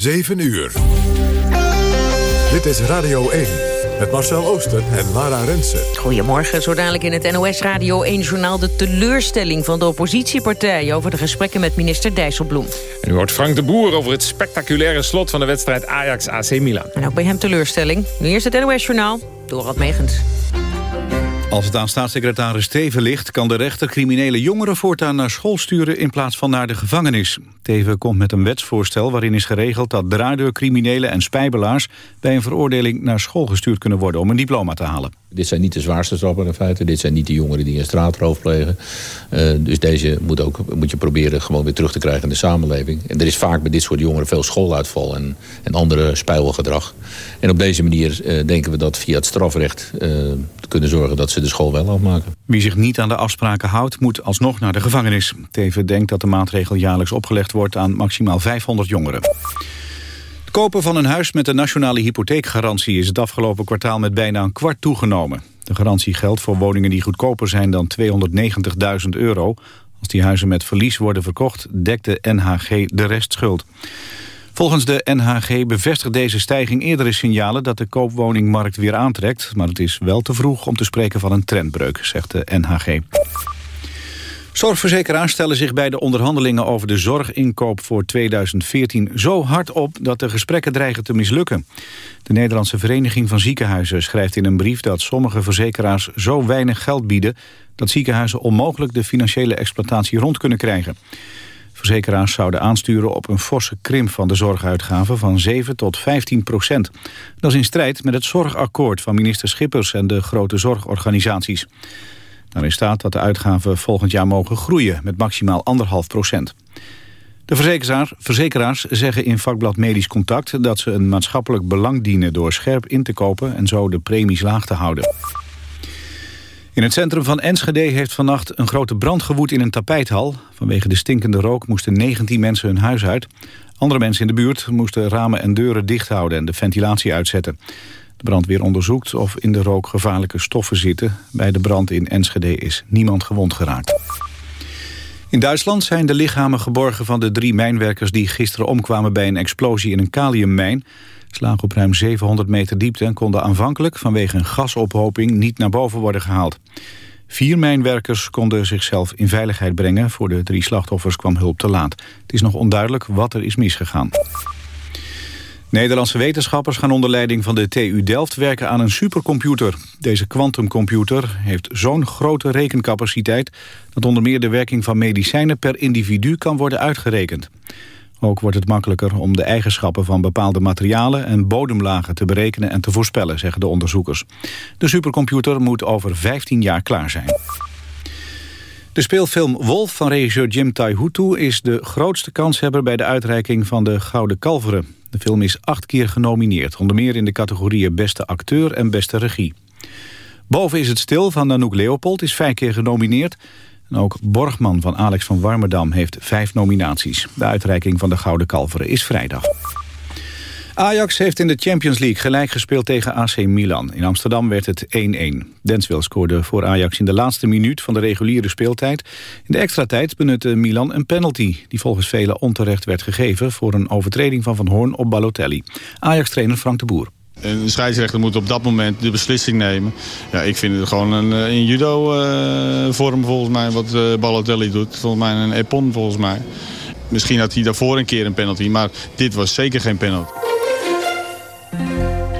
7 uur. Dit is Radio 1 met Marcel Ooster en Lara Rensen. Goedemorgen, zo dadelijk in het NOS Radio 1-journaal... de teleurstelling van de oppositiepartijen... over de gesprekken met minister Dijsselbloem. En u hoort Frank de Boer over het spectaculaire slot... van de wedstrijd Ajax-AC Milan. En ook bij hem teleurstelling. Nu eerst het NOS-journaal, Dorad Megens. Als het aan staatssecretaris Teven ligt... kan de rechter criminele jongeren voortaan naar school sturen... in plaats van naar de gevangenis. Teven komt met een wetsvoorstel waarin is geregeld... dat draaideurcriminelen en spijbelaars... bij een veroordeling naar school gestuurd kunnen worden... om een diploma te halen. Dit zijn niet de zwaarste straffen in feite. Dit zijn niet de jongeren die een straatroof plegen. Uh, dus deze moet, ook, moet je proberen gewoon weer terug te krijgen in de samenleving. En er is vaak bij dit soort jongeren veel schooluitval en, en andere spijlgedrag. En op deze manier uh, denken we dat via het strafrecht uh, kunnen zorgen dat ze de school wel afmaken. Wie zich niet aan de afspraken houdt, moet alsnog naar de gevangenis. Teven denkt dat de maatregel jaarlijks opgelegd wordt aan maximaal 500 jongeren. Kopen van een huis met een nationale hypotheekgarantie... is het afgelopen kwartaal met bijna een kwart toegenomen. De garantie geldt voor woningen die goedkoper zijn dan 290.000 euro. Als die huizen met verlies worden verkocht, dekt de NHG de restschuld. Volgens de NHG bevestigt deze stijging eerdere signalen... dat de koopwoningmarkt weer aantrekt. Maar het is wel te vroeg om te spreken van een trendbreuk, zegt de NHG. Zorgverzekeraars stellen zich bij de onderhandelingen over de zorginkoop voor 2014 zo hard op dat de gesprekken dreigen te mislukken. De Nederlandse Vereniging van Ziekenhuizen schrijft in een brief dat sommige verzekeraars zo weinig geld bieden dat ziekenhuizen onmogelijk de financiële exploitatie rond kunnen krijgen. Verzekeraars zouden aansturen op een forse krimp van de zorguitgaven van 7 tot 15 procent. Dat is in strijd met het zorgakkoord van minister Schippers en de grote zorgorganisaties. Daarin staat dat de uitgaven volgend jaar mogen groeien met maximaal 1,5 procent. De verzekeraars, verzekeraars zeggen in vakblad Medisch Contact dat ze een maatschappelijk belang dienen door scherp in te kopen en zo de premies laag te houden. In het centrum van Enschede heeft vannacht een grote brand gewoed in een tapijthal. Vanwege de stinkende rook moesten 19 mensen hun huis uit. Andere mensen in de buurt moesten ramen en deuren dicht houden en de ventilatie uitzetten. De brandweer onderzoekt of in de rook gevaarlijke stoffen zitten. Bij de brand in Enschede is niemand gewond geraakt. In Duitsland zijn de lichamen geborgen van de drie mijnwerkers... die gisteren omkwamen bij een explosie in een kaliummijn. Ze lagen op ruim 700 meter diepte en konden aanvankelijk... vanwege een gasophoping niet naar boven worden gehaald. Vier mijnwerkers konden zichzelf in veiligheid brengen. Voor de drie slachtoffers kwam hulp te laat. Het is nog onduidelijk wat er is misgegaan. Nederlandse wetenschappers gaan onder leiding van de TU Delft werken aan een supercomputer. Deze kwantumcomputer heeft zo'n grote rekencapaciteit... dat onder meer de werking van medicijnen per individu kan worden uitgerekend. Ook wordt het makkelijker om de eigenschappen van bepaalde materialen en bodemlagen te berekenen en te voorspellen, zeggen de onderzoekers. De supercomputer moet over 15 jaar klaar zijn. De speelfilm Wolf van regisseur Jim Taihutu is de grootste kanshebber bij de uitreiking van de Gouden Kalveren. De film is acht keer genomineerd, onder meer in de categorieën beste acteur en beste regie. Boven is het stil van Nanook Leopold, is vijf keer genomineerd. En ook Borgman van Alex van Warmerdam heeft vijf nominaties. De uitreiking van de Gouden Kalveren is vrijdag. Ajax heeft in de Champions League gelijk gespeeld tegen AC Milan. In Amsterdam werd het 1-1. Denswil scoorde voor Ajax in de laatste minuut van de reguliere speeltijd. In de extra tijd benutte Milan een penalty... die volgens velen onterecht werd gegeven... voor een overtreding van Van Hoorn op Balotelli. Ajax-trainer Frank de Boer. Een scheidsrechter moet op dat moment de beslissing nemen. Ja, ik vind het gewoon een, een judo-vorm volgens mij wat uh, Balotelli doet. Volgens mij een epon volgens mij. Misschien had hij daarvoor een keer een penalty, maar dit was zeker geen penalty.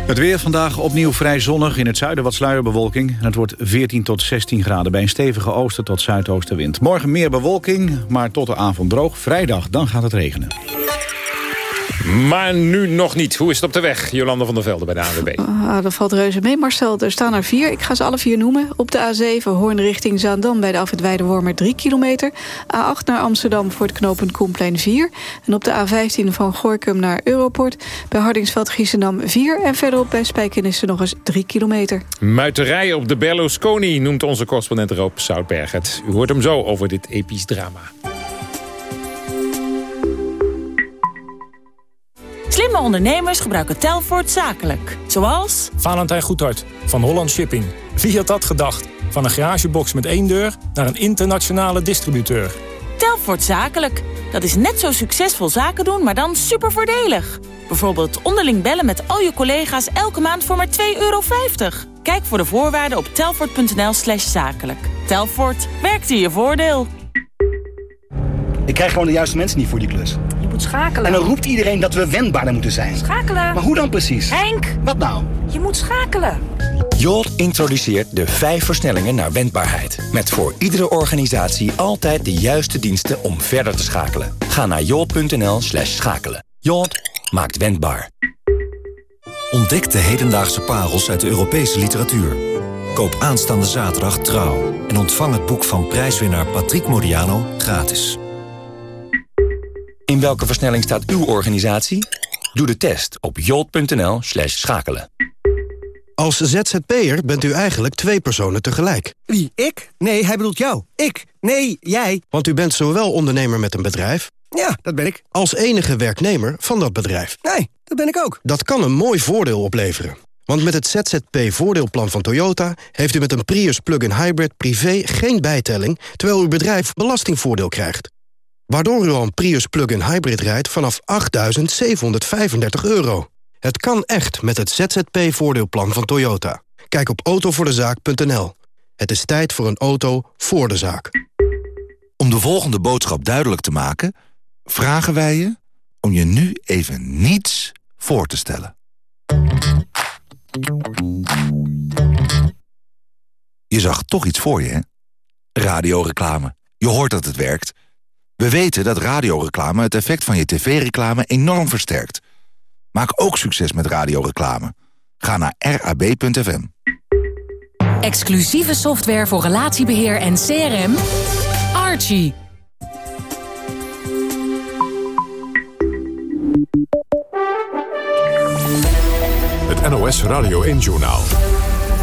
Het weer vandaag opnieuw vrij zonnig. In het zuiden wat sluierbewolking. het wordt 14 tot 16 graden bij een stevige oosten tot zuidoostenwind. Morgen meer bewolking, maar tot de avond droog. Vrijdag, dan gaat het regenen. Maar nu nog niet. Hoe is het op de weg, Jolanda van der Velde bij de ANWB? Ah, dat valt reuze mee, Marcel. Er staan er vier. Ik ga ze alle vier noemen. Op de A7 Hoorn richting Zaandam bij de afwit Weidewormer 3 kilometer. A8 naar Amsterdam voor het knooppunt Koenplein 4. En op de A15 van Gorkum naar Europort bij Hardingsveld Giesendam 4. En verderop bij Spijkenissen nog eens 3 kilometer. Muiterij op de Berlusconi noemt onze correspondent Roop Zoutberg het. U hoort hem zo over dit episch drama. Slimme ondernemers gebruiken Telfort zakelijk. Zoals... Valentijn Goedhart van Holland Shipping. Wie had dat gedacht? Van een garagebox met één deur naar een internationale distributeur. Telfort zakelijk. Dat is net zo succesvol zaken doen, maar dan super voordelig. Bijvoorbeeld onderling bellen met al je collega's elke maand voor maar 2,50 euro. Kijk voor de voorwaarden op telfort.nl slash zakelijk. Telfort, werkt in je voordeel. Ik krijg gewoon de juiste mensen niet voor die klus. Moet schakelen. En dan roept iedereen dat we wendbaarder moeten zijn. Schakelen. Maar hoe dan precies? Henk! Wat nou? Je moet schakelen. Jolt introduceert de vijf versnellingen naar wendbaarheid. Met voor iedere organisatie altijd de juiste diensten om verder te schakelen. Ga naar jolt.nl slash schakelen. Jolt maakt wendbaar. Ontdek de hedendaagse parels uit de Europese literatuur. Koop aanstaande zaterdag Trouw. En ontvang het boek van prijswinnaar Patrick Modiano gratis. In welke versnelling staat uw organisatie? Doe de test op jolt.nl slash schakelen. Als ZZP'er bent u eigenlijk twee personen tegelijk. Wie, ik? Nee, hij bedoelt jou. Ik? Nee, jij. Want u bent zowel ondernemer met een bedrijf... Ja, dat ben ik. ...als enige werknemer van dat bedrijf. Nee, dat ben ik ook. Dat kan een mooi voordeel opleveren. Want met het ZZP-voordeelplan van Toyota... heeft u met een Prius plug-in hybrid privé geen bijtelling... terwijl uw bedrijf belastingvoordeel krijgt. Waardoor u al een Prius plug-in hybrid rijdt vanaf 8.735 euro. Het kan echt met het ZZP-voordeelplan van Toyota. Kijk op autovoordezaak.nl. Het is tijd voor een auto voor de zaak. Om de volgende boodschap duidelijk te maken... vragen wij je om je nu even niets voor te stellen. Je zag toch iets voor je, hè? Radioreclame. Je hoort dat het werkt. We weten dat radioreclame het effect van je tv-reclame enorm versterkt. Maak ook succes met radioreclame. Ga naar rab.fm. Exclusieve software voor relatiebeheer en CRM. Archie. Het NOS Radio 1-journaal.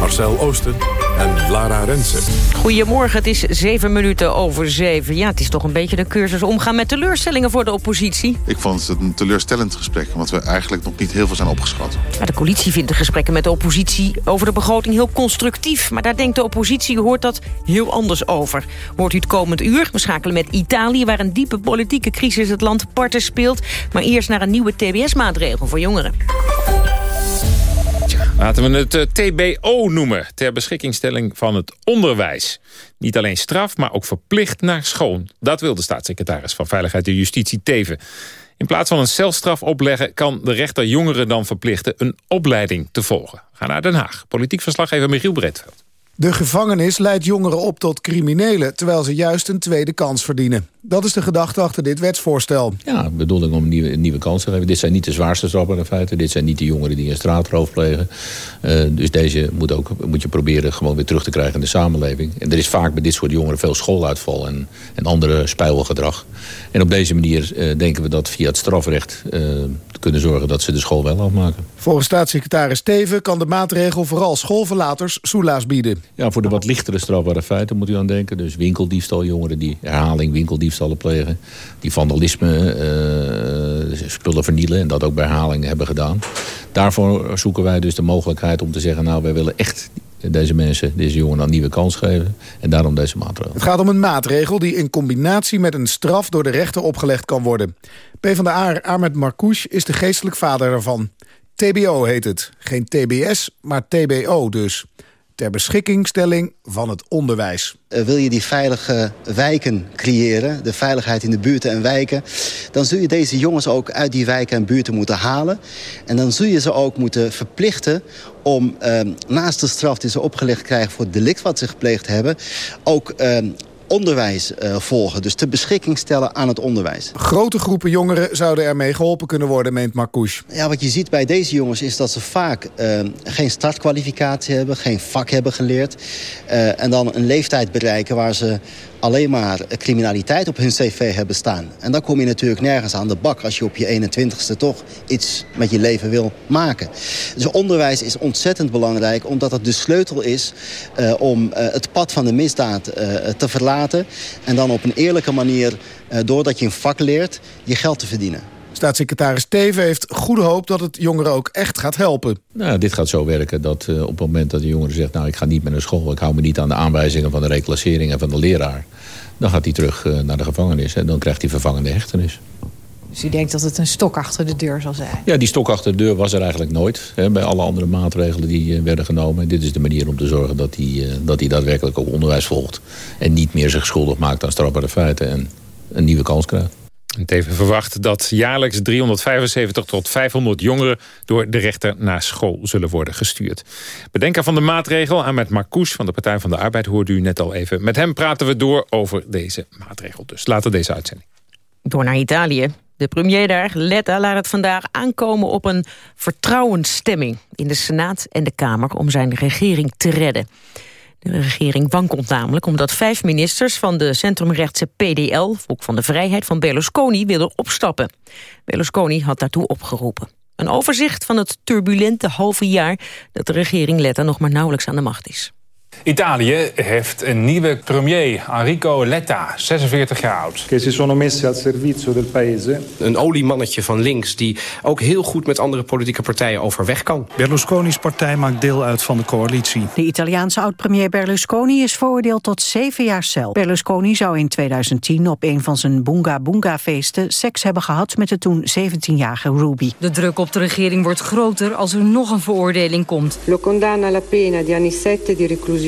Marcel Oosten en Lara Rensen. Goedemorgen, het is zeven minuten over zeven. Ja, het is toch een beetje de cursus omgaan met teleurstellingen voor de oppositie. Ik vond het een teleurstellend gesprek, want we eigenlijk nog niet heel veel zijn opgeschat. Ja, de coalitie vindt de gesprekken met de oppositie over de begroting heel constructief. Maar daar denkt de oppositie, hoort dat heel anders over. Hoort u het komend uur? We schakelen met Italië, waar een diepe politieke crisis het land parten speelt. Maar eerst naar een nieuwe TBS-maatregel voor jongeren. Laten we het uh, TBO noemen, ter beschikkingstelling van het onderwijs. Niet alleen straf, maar ook verplicht naar school. Dat wil de staatssecretaris van Veiligheid en Justitie Teven. In plaats van een celstraf opleggen... kan de rechter jongeren dan verplichten een opleiding te volgen. Ga naar Den Haag. Politiek verslaggever Michiel Breedveld. De gevangenis leidt jongeren op tot criminelen... terwijl ze juist een tweede kans verdienen. Dat is de gedachte achter dit wetsvoorstel. Ja, bedoeling om een nieuwe, een nieuwe kans te geven. Dit zijn niet de zwaarste straffen in feite. Dit zijn niet de jongeren die een straatroof plegen. Uh, dus deze moet, ook, moet je proberen gewoon weer terug te krijgen in de samenleving. En er is vaak bij dit soort jongeren veel schooluitval en, en andere spijlgedrag. En op deze manier uh, denken we dat via het strafrecht uh, kunnen zorgen dat ze de school wel afmaken. Volgens staatssecretaris Steven kan de maatregel vooral schoolverlaters soelaas bieden. Ja, voor de wat lichtere strafbare feiten moet u aan denken. Dus winkeldiefstal, jongeren die herhaling winkeldiefstallen plegen. Die vandalisme, uh, spullen vernielen en dat ook bij herhaling hebben gedaan. Daarvoor zoeken wij dus de mogelijkheid om te zeggen... nou, wij willen echt deze mensen, deze jongeren een nieuwe kans geven. En daarom deze maatregel. Het gaat om een maatregel die in combinatie met een straf door de rechter opgelegd kan worden. PvdA Ahmed Marcouch is de geestelijk vader ervan. TBO heet het. Geen TBS, maar TBO dus ter beschikkingstelling van het onderwijs. Wil je die veilige wijken creëren, de veiligheid in de buurten en wijken... dan zul je deze jongens ook uit die wijken en buurten moeten halen. En dan zul je ze ook moeten verplichten om eh, naast de straf die ze opgelegd krijgen... voor het delict wat ze gepleegd hebben, ook... Eh, onderwijs uh, volgen. Dus ter beschikking stellen aan het onderwijs. Grote groepen jongeren zouden ermee geholpen kunnen worden, meent Marcouche. Ja, wat je ziet bij deze jongens is dat ze vaak uh, geen startkwalificatie hebben... geen vak hebben geleerd. Uh, en dan een leeftijd bereiken waar ze alleen maar criminaliteit op hun cv hebben staan. En dan kom je natuurlijk nergens aan de bak... als je op je 21ste toch iets met je leven wil maken. Dus onderwijs is ontzettend belangrijk... omdat het de sleutel is uh, om uh, het pad van de misdaad uh, te verlaten... en dan op een eerlijke manier, doordat je een vak leert, je geld te verdienen. Staatssecretaris Teven heeft goede hoop dat het jongeren ook echt gaat helpen. Nou, dit gaat zo werken dat uh, op het moment dat de jongere zegt... nou, ik ga niet meer naar school, ik hou me niet aan de aanwijzingen van de reclassering en van de leraar... dan gaat hij terug uh, naar de gevangenis en dan krijgt hij vervangende hechtenis. Dus u denkt dat het een stok achter de deur zal zijn? Ja, die stok achter de deur was er eigenlijk nooit. Hè, bij alle andere maatregelen die uh, werden genomen. En dit is de manier om te zorgen dat hij, uh, dat hij daadwerkelijk ook onderwijs volgt. En niet meer zich schuldig maakt aan strafbare feiten. En een nieuwe kans krijgt. Teven verwacht dat jaarlijks 375 tot 500 jongeren... door de rechter naar school zullen worden gestuurd. Bedenker van de maatregel, Ahmed Marcouch van de Partij van de Arbeid... hoorde u net al even. Met hem praten we door over deze maatregel. Dus later deze uitzending. Door naar Italië. De premier daar, Letta, laat het vandaag aankomen op een vertrouwensstemming... in de Senaat en de Kamer om zijn regering te redden. De regering wankelt namelijk omdat vijf ministers van de centrumrechtse PDL, Volk van de Vrijheid van Berlusconi, willen opstappen. Berlusconi had daartoe opgeroepen. Een overzicht van het turbulente halve jaar dat de regering Letta nog maar nauwelijks aan de macht is. Italië heeft een nieuwe premier, Enrico Letta, 46 jaar oud. Che si sono messi al servizio del paese. Een oliemannetje van links die ook heel goed met andere politieke partijen overweg kan. Berlusconi's partij maakt deel uit van de coalitie. De Italiaanse oud-premier Berlusconi is veroordeeld tot zeven jaar cel. Berlusconi zou in 2010 op een van zijn Bunga Bunga feesten seks hebben gehad met de toen 17-jarige Ruby. De druk op de regering wordt groter als er nog een veroordeling komt. Lo condanna alla pena di anni sette di reclusione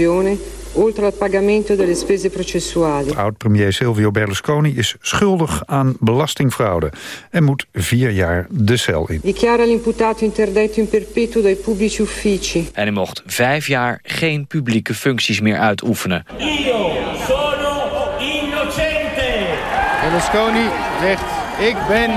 oltre al pagamento delle spese processuali. Oud-premier Silvio Berlusconi is schuldig aan belastingfraude en moet vier jaar de cel in. Dichiara l'imputato interdetto in perpetuo dai pubblici uffici. En hij mocht vijf jaar geen publieke functies meer uitoefenen. Io sono innocente. Berlusconi zegt, ik ben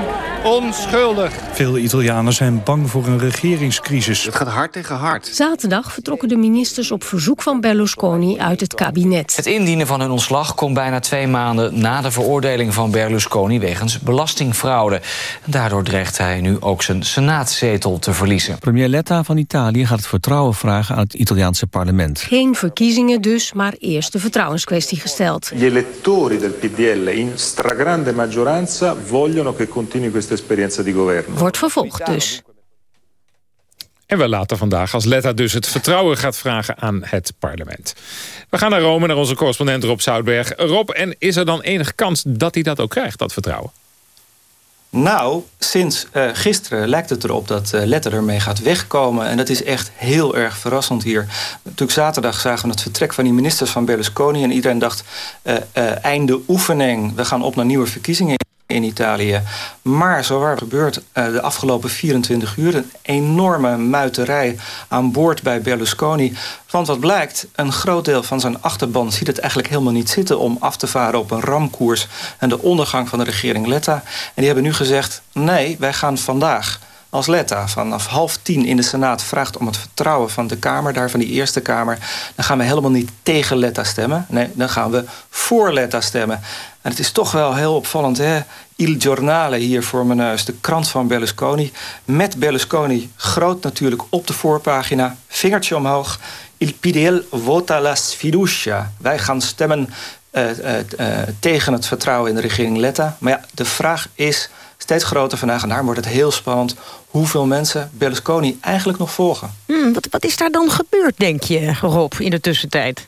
onschuldig. Veel Italianen zijn bang voor een regeringscrisis. Het gaat hard tegen hard. Zaterdag vertrokken de ministers op verzoek van Berlusconi uit het kabinet. Het indienen van hun ontslag komt bijna twee maanden na de veroordeling van Berlusconi wegens belastingfraude. Daardoor dreigt hij nu ook zijn senaatzetel te verliezen. Premier Letta van Italië gaat het vertrouwen vragen aan het Italiaanse parlement. Geen verkiezingen dus, maar eerst de vertrouwenskwestie gesteld. Gli elettori del PDL in stragrande maggioranza vogliono che continui questa esperienza di governo. Wordt vervolgd dus. En we laten vandaag als Letta dus het vertrouwen gaat vragen aan het parlement. We gaan naar Rome, naar onze correspondent Rob Zoutberg. Rob, en is er dan enige kans dat hij dat ook krijgt, dat vertrouwen? Nou, sinds uh, gisteren lijkt het erop dat uh, Letter ermee gaat wegkomen. En dat is echt heel erg verrassend hier. Natuurlijk zaterdag zagen we het vertrek van die ministers van Berlusconi. En iedereen dacht, uh, einde oefening. We gaan op naar nieuwe verkiezingen in Italië. Maar zo waar gebeurt de afgelopen 24 uur... een enorme muiterij aan boord bij Berlusconi. Want wat blijkt, een groot deel van zijn achterban ziet het eigenlijk helemaal niet zitten... om af te varen op een ramkoers en de ondergang van de regering Letta. En die hebben nu gezegd, nee, wij gaan vandaag als Letta vanaf half tien in de Senaat vraagt om het vertrouwen van de Kamer, daar van die Eerste Kamer, dan gaan we helemaal niet tegen Letta stemmen. Nee, dan gaan we voor Letta stemmen. En het is toch wel heel opvallend, hè? Il Giornale hier voor mijn neus, de krant van Berlusconi. Met Berlusconi groot natuurlijk op de voorpagina, vingertje omhoog. Il PDL vota la sfiducia. Wij gaan stemmen uh, uh, uh, tegen het vertrouwen in de regering Letta. Maar ja, de vraag is steeds groter vandaag. En daar wordt het heel spannend hoeveel mensen Berlusconi eigenlijk nog volgen. Hmm, wat, wat is daar dan gebeurd, denk je, Rob, in de tussentijd?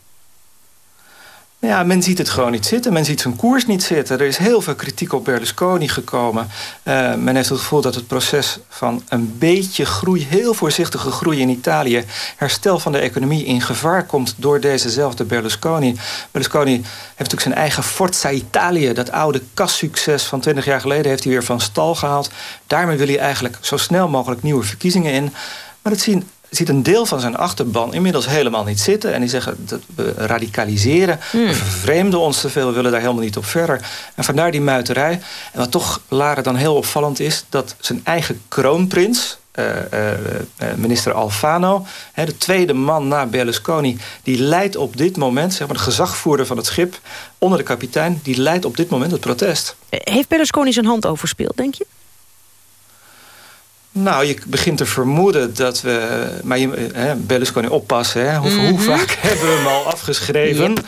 Ja, men ziet het gewoon niet zitten. Men ziet zijn koers niet zitten. Er is heel veel kritiek op Berlusconi gekomen. Uh, men heeft het gevoel dat het proces van een beetje groei... heel voorzichtige groei in Italië... herstel van de economie in gevaar komt door dezezelfde Berlusconi. Berlusconi heeft natuurlijk zijn eigen Forza Italië... dat oude kassucces van 20 jaar geleden... heeft hij weer van stal gehaald. Daarmee wil hij eigenlijk zo snel mogelijk nieuwe verkiezingen in. Maar dat zien ziet een deel van zijn achterban inmiddels helemaal niet zitten. En die zeggen dat we radicaliseren, Hmm. we vervreemden ons te veel... we willen daar helemaal niet op verder. En vandaar die muiterij. En wat toch, Lara, dan heel opvallend is... dat zijn eigen kroonprins... Uh, uh, uh, minister Alfano, hè, de tweede man na Berlusconi... die leidt op dit moment, zeg maar de gezagvoerder van het schip... onder de kapitein, die leidt op dit moment het protest. Heeft Berlusconi zijn hand overspeeld, denk je? Nou, je begint te vermoeden dat we... Maar je, hè, Berlusconi oppassen, hè? Hoe, Mhm. hoe vaak hebben we hem al afgeschreven? Yep.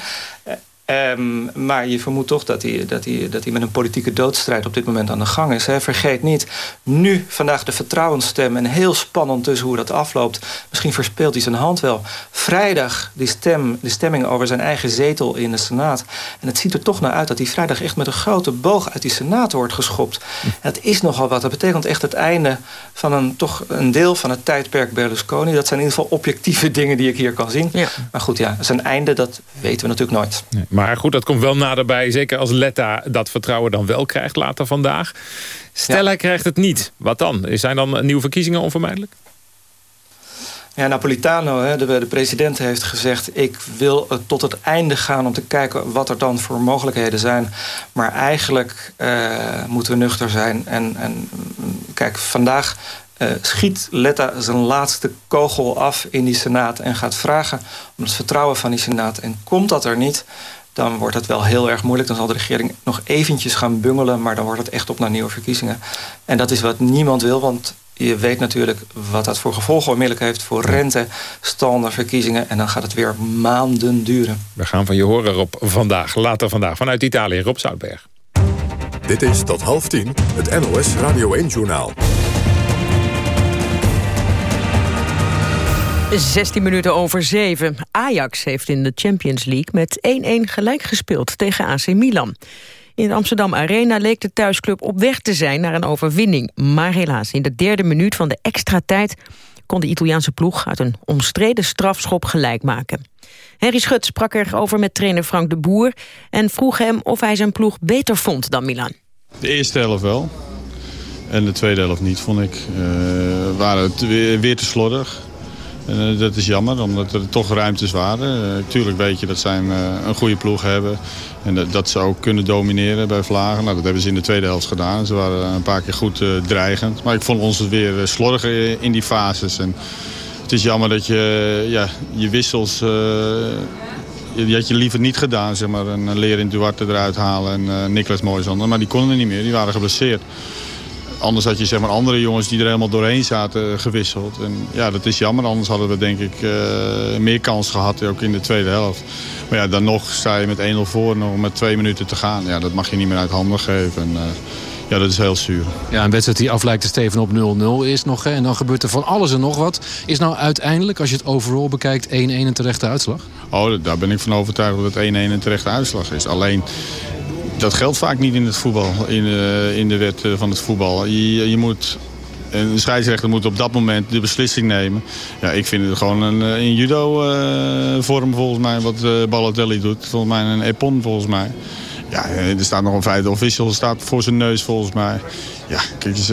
Ehm, maar je vermoedt toch dat hij, dat, hij, dat hij met een politieke doodstrijd op dit moment aan de gang is. Hè. Vergeet niet, nu vandaag de vertrouwensstem en heel spannend dus hoe dat afloopt. Misschien verspeelt hij zijn hand wel. Vrijdag die stem, de stemming over zijn eigen zetel in de Senaat. En het ziet er toch naar uit dat hij vrijdag echt met een grote boog uit die Senaat wordt geschopt. En dat is nogal wat. Dat betekent echt het einde van een, toch een deel van het tijdperk Berlusconi. Dat zijn in ieder geval objectieve dingen die ik hier kan zien. Maar goed, ja, zijn einde, dat weten we natuurlijk nooit. Maar goed, dat komt wel naderbij. Zeker als Letta dat vertrouwen dan wel krijgt later vandaag. Stel hij krijgt het niet. Wat dan? Zijn dan nieuwe verkiezingen onvermijdelijk? Ja, Napolitano, de, de, president, heeft gezegd... ik wil tot het einde gaan om te kijken wat er dan voor mogelijkheden zijn. Maar eigenlijk uh, moeten we nuchter zijn. En, en kijk, vandaag uh, schiet Letta zijn laatste kogel af in die Senaat... en gaat vragen om het vertrouwen van die Senaat. En komt dat er niet, dan wordt het wel heel erg moeilijk. Dan zal de regering nog eventjes gaan bungelen... maar dan wordt het echt op naar nieuwe verkiezingen. En dat is wat niemand wil, want je weet natuurlijk wat dat voor gevolgen onmiddellijk heeft... voor rente, verkiezingen en dan gaat het weer maanden duren. We gaan van je horen, Rob, vandaag. Later vandaag vanuit Italië, Rob Zoutberg. Dit is tot half tien het NOS Radio 1-journaal. 16 minuten over 7. Ajax heeft in de Champions League met 1-1 gelijk gespeeld tegen AC Milan. In de Amsterdam Arena leek de thuisclub op weg te zijn naar een overwinning. Maar helaas, in de derde minuut van de extra tijd... kon de Italiaanse ploeg uit een omstreden strafschop gelijk maken. Henry Schut sprak erover met trainer Frank de Boer... en vroeg hem of hij zijn ploeg beter vond dan Milan. De eerste helft wel. En de tweede helft niet, vond ik. Uh, waren het weer te slordig. En uh, dat is jammer, omdat er toch ruimtes waren. Uh, tuurlijk weet je dat zij een, een goede ploeg hebben. En dat, ze ook kunnen domineren bij Vlagen. Nou, dat hebben ze in de tweede helft gedaan. Ze waren een paar keer goed dreigend. Maar ik vond ons weer slordiger in die fases. En het is jammer dat je ja, je wissels... had je liever niet gedaan, zeg maar. Een Leer in Duarte eruit halen en Niklas Mooijzander. Maar die konden er niet meer, die waren geblesseerd. Anders had je zeg maar, andere jongens die er helemaal doorheen zaten gewisseld. En ja, dat is jammer. Anders hadden we denk ik uh, meer kans gehad, ook in de tweede helft. Maar ja, dan nog sta je met 1-0 voor, nog met twee minuten te gaan. Ja, dat mag je niet meer uit handen geven. En, uh, ja, dat is heel zuur. Ja, een wedstrijd die af lijkt te steven op 0-0 is nog. Hè, en dan gebeurt er van alles en nog wat. Is nou uiteindelijk, als je het overal bekijkt, 1-1 een terechte uitslag? Oh, daar ben ik van overtuigd dat het 1-1 een terechte uitslag is. Alleen, dat geldt vaak niet in het voetbal, in, uh, in de wet van het voetbal. Je, je moet een scheidsrechter moet op dat moment de beslissing nemen. Ja, ik vind het gewoon een, een judo-vorm volgens mij, wat uh, Balotelli doet. Volgens mij een epon volgens mij. Ja, er staat nog een vijfde official staat voor zijn neus volgens mij. Ja, kijk eens...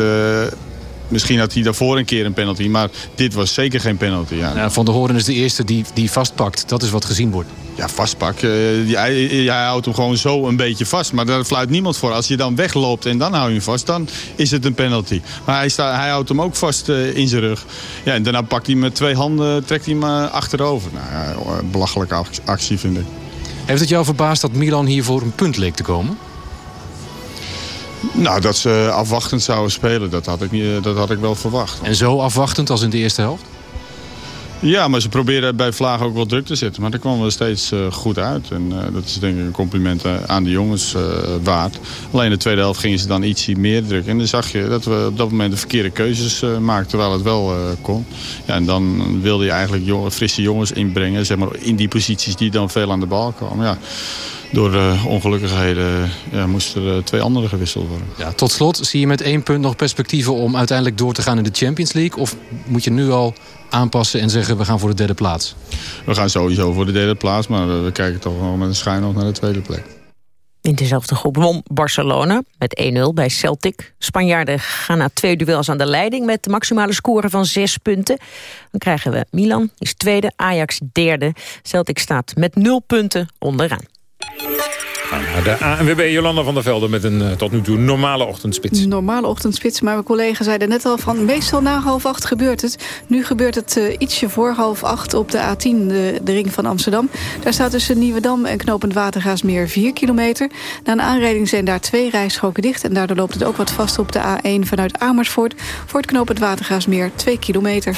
Misschien had hij daarvoor een keer een penalty, maar dit was zeker geen penalty. Ja. Ja, van de Horen is de eerste die, die vastpakt. Dat is wat gezien wordt. Ja, vastpak. Uh, hij, houdt hem gewoon zo een beetje vast. Maar daar fluit niemand voor. Als je dan wegloopt en dan hou je hem vast, dan is het een penalty. Maar hij, staat, hij houdt hem ook vast uh, in zijn rug. Ja, en daarna pakt hij met twee handen, trekt hij hem uh, achterover. Nou, ja, belachelijke actie vind ik. Heeft het jou verbaasd dat Milan hier voor een punt leek te komen? Nou, dat ze afwachtend zouden spelen, dat had ik, niet, dat had ik wel verwacht. En zo afwachtend als in de eerste helft? Ja, maar ze probeerden bij Vlaag ook wel druk te zetten. Maar daar kwamen we steeds uh, goed uit. En uh, dat is denk ik een compliment aan de jongens waard. Alleen in de tweede helft gingen ze dan ietsje meer druk. En dan zag je dat we op dat moment de verkeerde keuzes maakten. Terwijl het wel kon. Ja, en dan wilde je eigenlijk jongen, frisse jongens inbrengen. Zeg maar, in die posities die dan veel aan de bal kwamen. Ja door uh, ongelukkigheden ja, moesten er twee anderen gewisseld worden. Ja, tot slot, zie je met één punt nog perspectieven om uiteindelijk door te gaan in de Champions League? Of moet je nu al aanpassen en zeggen we gaan voor de derde plaats? We gaan sowieso voor de derde plaats, maar we kijken toch wel met een schijn nog naar de tweede plek. In dezelfde groep won Barcelona met 1-0 bij Celtic. Spanjaarden gaan na twee duels aan de leiding... met de maximale score van zes punten. Dan krijgen we Milan, is tweede, Ajax derde. Celtic staat met nul punten onderaan. De ANWB Jolanda van der Velde met een uh, tot nu toe normale ochtendspits. Normale ochtendspits, maar mijn collega zeiden net al van... meestal na half acht gebeurt het. Nu gebeurt het uh, ietsje voor half acht op de A10, de, de, ring van Amsterdam. Daar staat tussen Nieuwedam en Knopend Watergaasmeer 4 kilometer. Na een aanrijding zijn daar twee rijstroken dicht... en daardoor loopt het ook wat vast op de A1 vanuit Amersfoort... voor het Knopend Watergaasmeer 2 kilometer.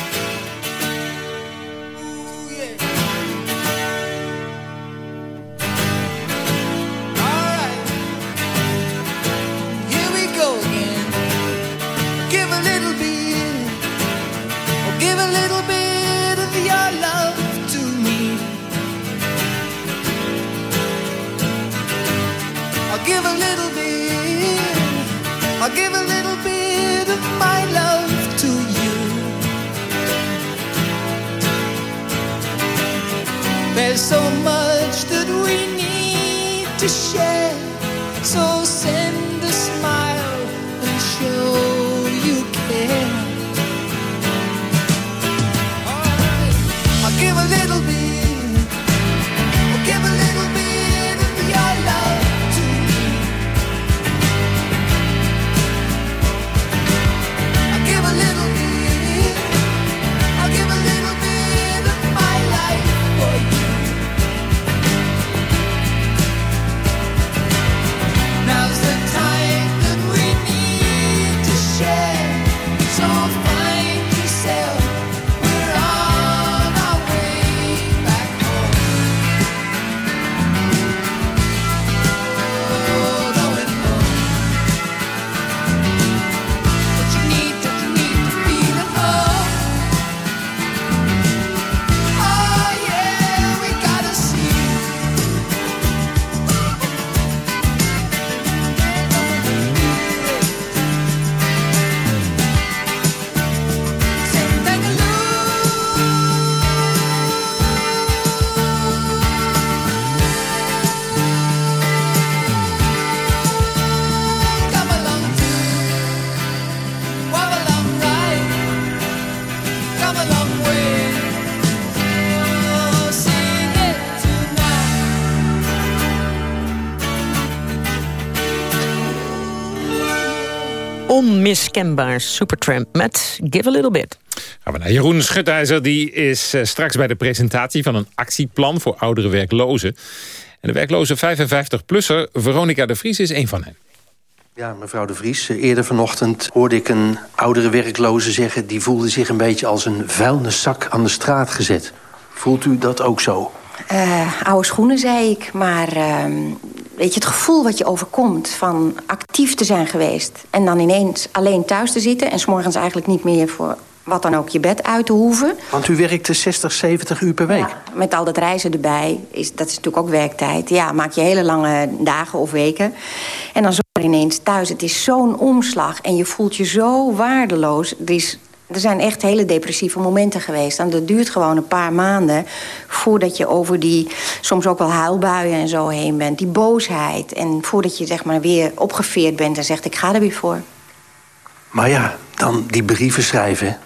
To share, Onmiskenbaar Supertramp met Give a Little Bit. Gaan we naar Jeroen Schutijzer. Die is eh, straks bij de presentatie van een actieplan voor oudere werklozen. En de werkloze 55-plusser Veronica de Vries is een van hen. Ja, mevrouw de Vries, eh, eerder vanochtend hoorde ik een oudere werkloze zeggen... die voelde zich een beetje als een vuilniszak aan de straat gezet. Voelt u dat ook zo? Eh, oude schoenen, zei ik. Maar ehm, weet je, het gevoel wat je overkomt van actief te zijn geweest... en dan ineens alleen thuis te zitten... en s'morgens eigenlijk niet meer voor wat dan ook je bed uit te hoeven... Want u werkte 60, 70 uur per week. met al dat reizen erbij, is, dat is natuurlijk ook werktijd. Ja, maak je hele lange dagen of weken. En dan zo ineens thuis. Het is zo'n omslag en je voelt je zo waardeloos. Er, is, er zijn echt hele depressieve momenten geweest. En dat duurt gewoon een paar maanden... voordat je over die soms ook wel huilbuien en zo heen bent. Die boosheid. En voordat je zeg maar weer opgeveerd bent en zegt... ik ga er weer voor. Maar ja, dan die brieven schrijven.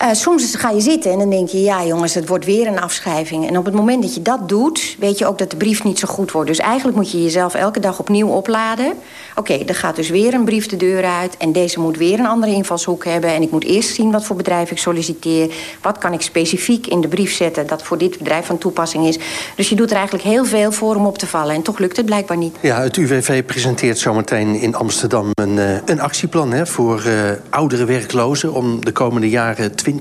Eh, soms ga je zitten en dan denk je... ja jongens, het wordt weer een afschrijving. En op het moment dat je dat doet... weet je ook dat de brief niet zo goed wordt. Dus eigenlijk moet je jezelf elke dag opnieuw opladen. Oké, er gaat dus weer een brief de deur uit... en deze moet weer een andere invalshoek hebben... en ik moet eerst zien wat voor bedrijf ik solliciteer. Wat kan ik specifiek in de brief zetten... dat voor dit bedrijf van toepassing is. Dus je doet er eigenlijk heel veel voor om op te vallen. En toch lukt het blijkbaar niet. Ja, het UWV presenteert zometeen in Amsterdam een, eh, een actieplan hè, voor eh, oudere werklozen... om de komende jaren 20.000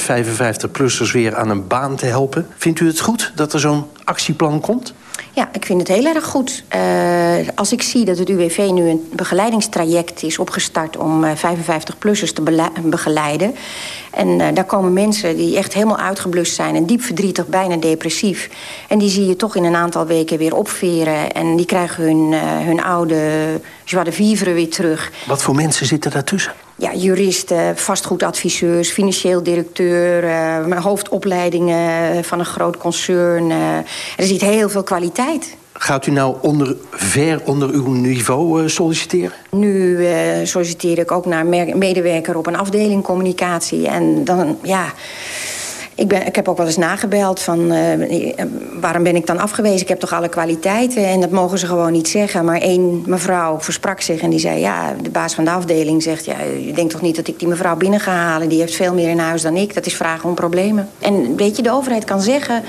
55-plussers weer aan een baan te helpen. Vindt u het goed dat er zo'n actieplan komt? Ja, ik vind het heel erg goed. Uh, als ik zie dat het UWV nu een begeleidingstraject is opgestart... om uh, 55-plussers te begeleiden... en uh, daar komen mensen die echt helemaal uitgeblust zijn... en diep verdrietig, bijna depressief. En die zie je toch in een aantal weken weer opveren... en die krijgen hun, hun oude joie de vivre weer terug. Wat voor mensen zitten daartussen? Ja, juristen, vastgoedadviseurs, financieel directeur... Uh, hoofdopleidingen van een groot concern. Uh, er zit heel veel kwaliteit. Gaat u nou onder, ver onder uw niveau uh, solliciteren? Nu solliciteer ik ook naar medewerker op een afdeling communicatie. En dan, ja... Ik, ben, ik heb ook wel eens nagebeld van uh, waarom ben ik dan afgewezen? Ik heb toch alle kwaliteiten en dat mogen ze gewoon niet zeggen. Maar één mevrouw versprak zich en die zei... ja, de baas van de afdeling zegt... ja, je denkt toch niet dat ik die mevrouw binnen ga halen? Die heeft veel meer in huis dan ik. Dat is vragen om problemen. En weet je, de overheid kan zeggen...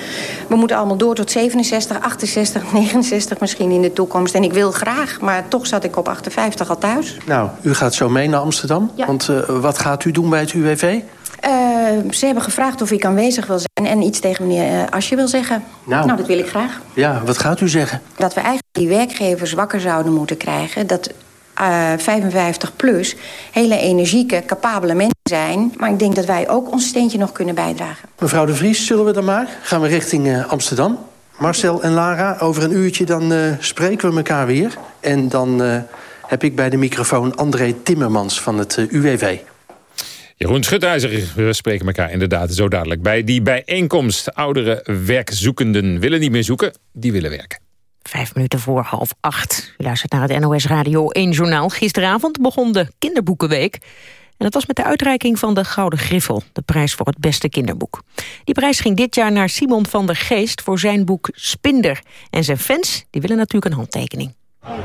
we moeten allemaal door tot 67, 68, 69 misschien in de toekomst. En ik wil graag, maar toch zat ik op 58 al thuis. Nou, u gaat zo mee naar Amsterdam. Ja. Want uh, wat gaat u doen bij het UWV? Uh, ze hebben gevraagd of ik aanwezig wil zijn en iets tegen meneer uh, Asje wil zeggen. Nou. nou, dat wil ik graag. Ja, wat gaat u zeggen? Dat we eigenlijk die werkgevers wakker zouden moeten krijgen... dat eh, 55 plus hele energieke, capabele mensen zijn. Maar ik denk dat wij ook ons steentje nog kunnen bijdragen. Mevrouw de Vries, zullen we dan maar? Gaan we richting eh, Amsterdam. Marcel en Lara, over een uurtje dan eh, spreken we elkaar weer. En dan eh, heb ik bij de microfoon André Timmermans van het eh, UWV. Jeroen Schutijzer, we spreken elkaar inderdaad zo dadelijk. Bij die bijeenkomst, oudere werkzoekenden willen niet meer zoeken, die willen werken. Vijf minuten voor half acht. U luistert naar het NOS Radio 1 Journaal. Gisteravond begon de Kinderboekenweek. En dat was met de uitreiking van de Gouden Griffel, de prijs voor het beste kinderboek. Die prijs ging dit jaar naar Simon van der Geest voor zijn boek Spinder. En zijn fans die willen natuurlijk een handtekening.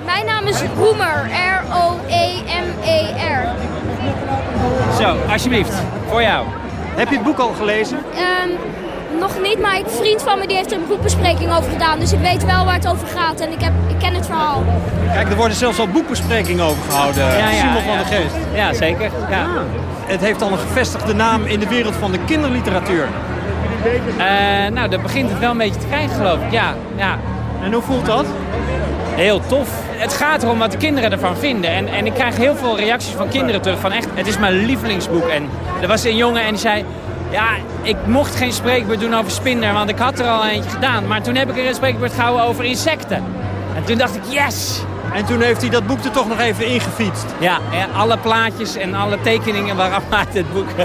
Mijn naam is Roemer, E R-O-E-M-E-R. Zo, alsjeblieft, voor jou. Heb je het boek al gelezen? Ehm, nog niet, maar een vriend van me die heeft er een boekbespreking over gedaan. Dus ik weet wel waar het over gaat en ik, heb, ik ken het verhaal. Kijk, er worden zelfs al boekbesprekingen over gehouden. Ja, ja, Simon van ja. der Geest. Ja, zeker. Ja. Het heeft al een gevestigde naam in de wereld van de kinderliteratuur. Eh, nou, dat begint het wel een beetje te krijgen, geloof ik. Ja, ja. En hoe voelt dat? Heel tof. Het gaat erom wat de kinderen ervan vinden. En, en ik krijg heel veel reacties van kinderen terug van echt, het is mijn lievelingsboek. En er was een jongen en die zei, ja, ik mocht geen spreekbeurt doen over spinder, want ik had er al eentje gedaan. Maar toen heb ik er een spreekbeurt gehouden over insecten. En toen dacht ik, yes! En toen heeft hij dat boek er toch nog even ingefietst. Ja, alle plaatjes en alle tekeningen waaraf maakt het boek.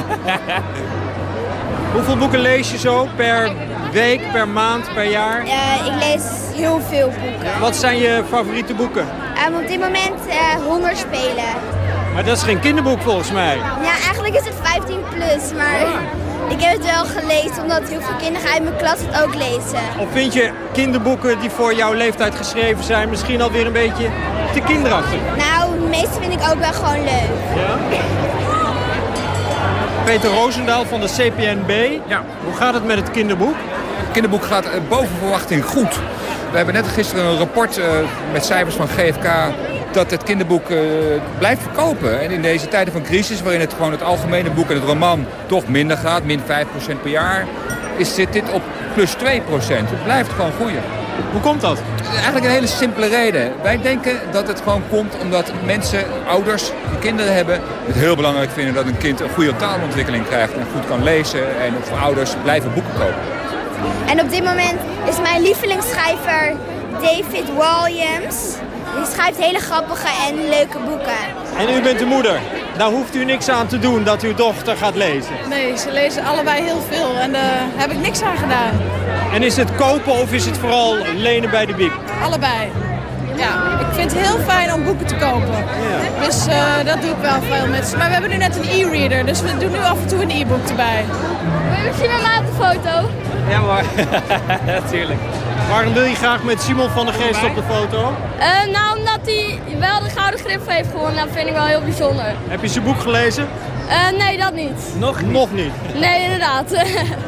Hoeveel boeken lees je zo per week, per maand, per jaar? Ja, ik lees heel veel boeken. Wat zijn je favoriete boeken? Ehm, op dit moment eh, Honger spelen. Maar dat is geen kinderboek volgens mij. Ja, eigenlijk is het 15 plus, maar ik heb het wel gelezen omdat heel veel kinderen uit mijn klas het ook lezen. Of vind je kinderboeken die voor jouw leeftijd geschreven zijn misschien alweer een beetje te kinderachtig? Nou, de meeste vind ik ook wel gewoon leuk. Ja? Peter Roosendaal van de CPNB. Ja. Hoe gaat het met het kinderboek? Het kinderboek gaat eh, boven verwachting goed. We hebben net gisteren een rapport eh, met cijfers van GFK dat het kinderboek eh, blijft verkopen. En in deze tijden van crisis, waarin het gewoon het algemene boek en het roman toch minder gaat, min 5% per jaar, is, zit dit op plus 2%. Het blijft gewoon groeien. Hoe komt dat? Eigenlijk een hele simpele reden. Wij denken dat het gewoon komt omdat mensen, ouders die kinderen hebben, het heel belangrijk vinden dat een kind een goede taalontwikkeling krijgt en goed kan lezen. En voor ouders blijven boeken kopen. En op dit moment is mijn lievelingsschrijver David Williams. Die schrijft hele grappige en leuke boeken. En u bent de moeder. Daar hoeft u niks aan te doen dat uw dochter gaat lezen. Nee, ze lezen allebei heel veel en daar heb ik niks aan gedaan. En is het kopen of is het vooral lenen bij de bieb? Allebei. Ja, ik vind het heel fijn om boeken te kopen. Dus eh, dat doe ik wel veel met ze. Maar we hebben nu net een e-reader, dus we doen nu af en toe een e-book erbij. Wil je mij op de foto? Ja maar, natuurlijk. Waarom wil je graag met Simon van der Geest op de foto? Eh, nou, omdat hij wel de Gouden Grip heeft gewonnen. Dat vind ik wel heel bijzonder. Heb je zijn boek gelezen? Eh, nee, dat niet. Nog niet. Nog niet. Nee, inderdaad.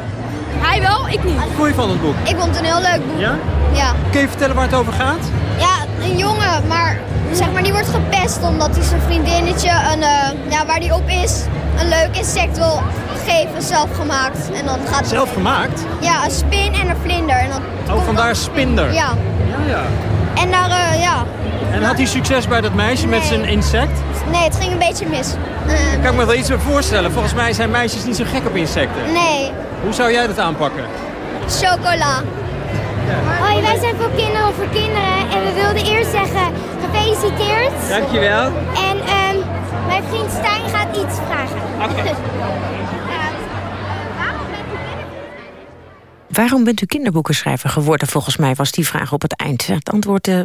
hij wel, ik niet. Wat vond je van het boek? Ik vond het een heel leuk boek. Ja? Ja. Kun je vertellen waar het over gaat? Ja, een jongen, maar zeg maar die wordt gepest omdat hij zijn vriendinnetje een, eh, ja, waar die op is, een leuk insect wil geven, zelf gemaakt. En dan gaat Zelf gemaakt? Ja, een spin en een vlinder. En dan Oh, vandaar Spinder. Ja. Ja, ja. En daar, eh, ja. En had hij succes bij dat meisje met zijn insect? Nee, het ging een beetje mis. Eh, Daar kan ik me wel iets voorstellen. Volgens mij zijn meisjes niet zo gek op insecten. nee, Hoe zou jij dat aanpakken? chocola. Hoi, wij zijn voor Kinderen voor Kinderen en we wilden eerst zeggen gefeliciteerd. Dankjewel. En ehm, mijn vriend Stijn gaat iets vragen. Oké. Waarom bent u kinderboekenschrijver geworden? Volgens mij was die vraag op het eind. Het antwoord eh,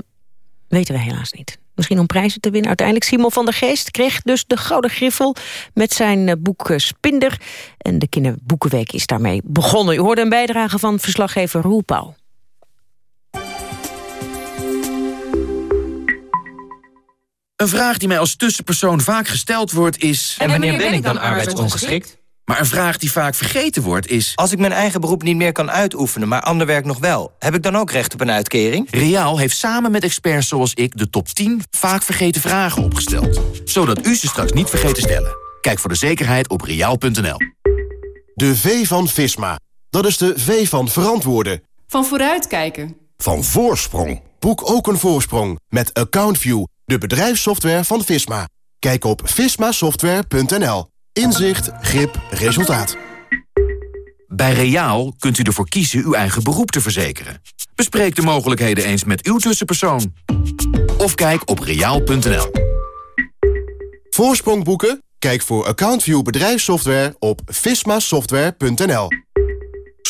weten we helaas niet. Misschien om prijzen te winnen. Uiteindelijk Simon van der Geest kreeg dus de Gouden Griffel... met zijn eh, boek eh, Spinder. En de Kinderboekenweek is daarmee begonnen. U hoorde een bijdrage van verslaggever Roel Pauw. Een vraag die mij als tussenpersoon vaak gesteld wordt is... En wanneer ben ik dan arbeidsongeschikt? Maar een vraag die vaak vergeten wordt is... Als ik mijn eigen beroep niet meer kan uitoefenen, maar ander werk nog wel... heb ik dan ook recht op een uitkering? Riaal heeft samen met experts zoals ik de top 10 vaak vergeten vragen opgesteld. Zodat u ze straks niet vergeet te stellen. Kijk voor de zekerheid op riaal.nl. De V van Visma. Dat is de V van verantwoorden. Van vooruitkijken. Van voorsprong. Boek ook een voorsprong. Met AccountView De bedrijfssoftware van Visma. Kijk op vismasoftware.nl. Inzicht, grip, resultaat. Bij Reaal kunt u ervoor kiezen uw eigen beroep te verzekeren. Bespreek de mogelijkheden eens met uw tussenpersoon. Of kijk op reaal.nl. Voorsprong boeken? Kijk voor AccountView bedrijfssoftware op vismasoftware.nl.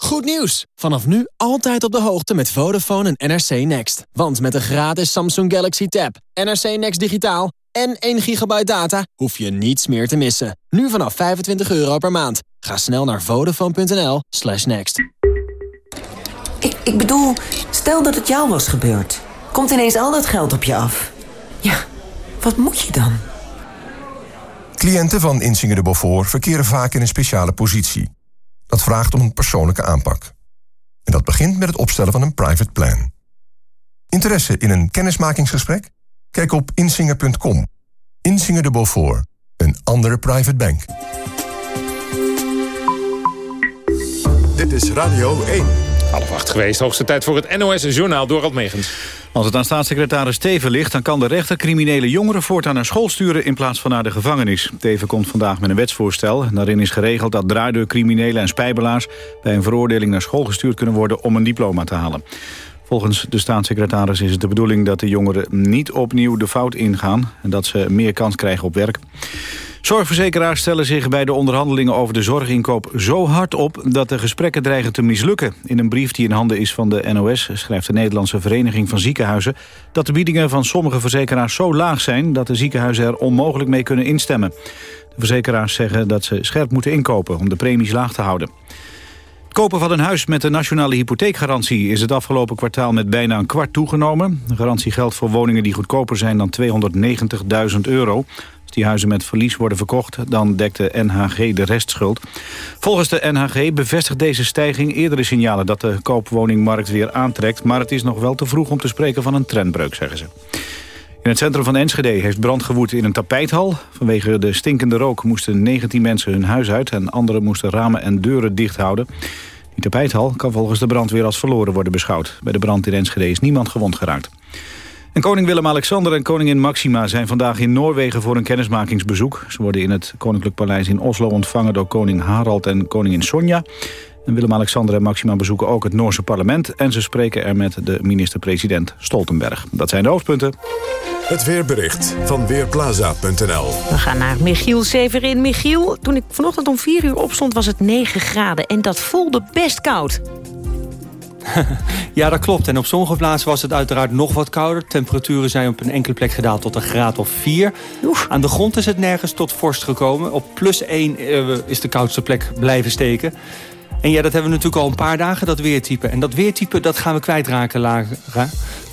Goed nieuws! Vanaf nu altijd op de hoogte met Vodafone en NRC Next. Want met een gratis Samsung Galaxy Tab, NRC Next digitaal en 1 gigabyte data... hoef je niets meer te missen. Nu vanaf 25 euro per maand. Ga snel naar vodafone.nl slash next. Ik, ik bedoel, stel dat het jou was gebeurd. Komt ineens al dat geld op je af. Ja, wat moet je dan? Cliënten van Insinger de Beaufort verkeren vaak in een speciale positie. Dat vraagt om een persoonlijke aanpak. En dat begint met het opstellen van een private plan. Interesse in een kennismakingsgesprek? Kijk op insinger.com. Insinger de Beaufort, een andere private bank. Dit is Radio 1. Half acht geweest, hoogste tijd voor het NOS-journaal Dorald Megens. Als het aan staatssecretaris Teven ligt... dan kan de rechter criminele jongeren voortaan naar school sturen... in plaats van naar de gevangenis. Teven komt vandaag met een wetsvoorstel. Daarin is geregeld dat draaideurcriminelen en spijbelaars... bij een veroordeling naar school gestuurd kunnen worden... om een diploma te halen. Volgens de staatssecretaris is het de bedoeling dat de jongeren niet opnieuw de fout ingaan... en dat ze meer kans krijgen op werk. Zorgverzekeraars stellen zich bij de onderhandelingen over de zorginkoop zo hard op dat de gesprekken dreigen te mislukken. In een brief die in handen is van de NOS schrijft de Nederlandse Vereniging van Ziekenhuizen dat de biedingen van sommige verzekeraars zo laag zijn dat de ziekenhuizen er onmogelijk mee kunnen instemmen. De verzekeraars zeggen dat ze scherp moeten inkopen om de premies laag te houden. Kopen van een huis met een nationale hypotheekgarantie is het afgelopen kwartaal met bijna een kwart toegenomen. De garantie geldt voor woningen die goedkoper zijn dan 290.000 euro. Als die huizen met verlies worden verkocht, dan dekt de NHG de restschuld. Volgens de NHG bevestigt deze stijging eerdere signalen dat de koopwoningmarkt weer aantrekt. Maar het is nog wel te vroeg om te spreken van een trendbreuk, zeggen ze. In het centrum van Enschede heeft brand gewoed in een tapijthal. Vanwege de stinkende rook moesten 19 mensen hun huis uit... en anderen moesten ramen en deuren dicht houden. Die tapijthal kan volgens de brandweer als verloren worden beschouwd. Bij de brand in Enschede is niemand gewond geraakt. En koning Willem-Alexander en koningin Maxima zijn vandaag in Noorwegen voor een kennismakingsbezoek. Ze worden in het Koninklijk Paleis in Oslo ontvangen door koning Harald en koningin Sonja. En Willem-Alexander en Maxima bezoeken ook het Noorse parlement... en ze spreken er met de minister-president Stoltenberg. Dat zijn de hoofdpunten. Het weerbericht van Weerplaza.nl We gaan naar Michiel Severin. Michiel, toen ik vanochtend om 4 uur opstond was het 9 graden. En dat voelde best koud. Ja, dat klopt. En op sommige plaatsen was het uiteraard nog wat kouder. Temperaturen zijn op een enkele plek gedaald tot een graad of 4. Aan de grond is het nergens tot vorst gekomen. Op plus 1 is de koudste plek blijven steken. En ja, dat hebben we natuurlijk al een paar dagen, dat weertype. En dat weertype, dat gaan we kwijtraken, Lara.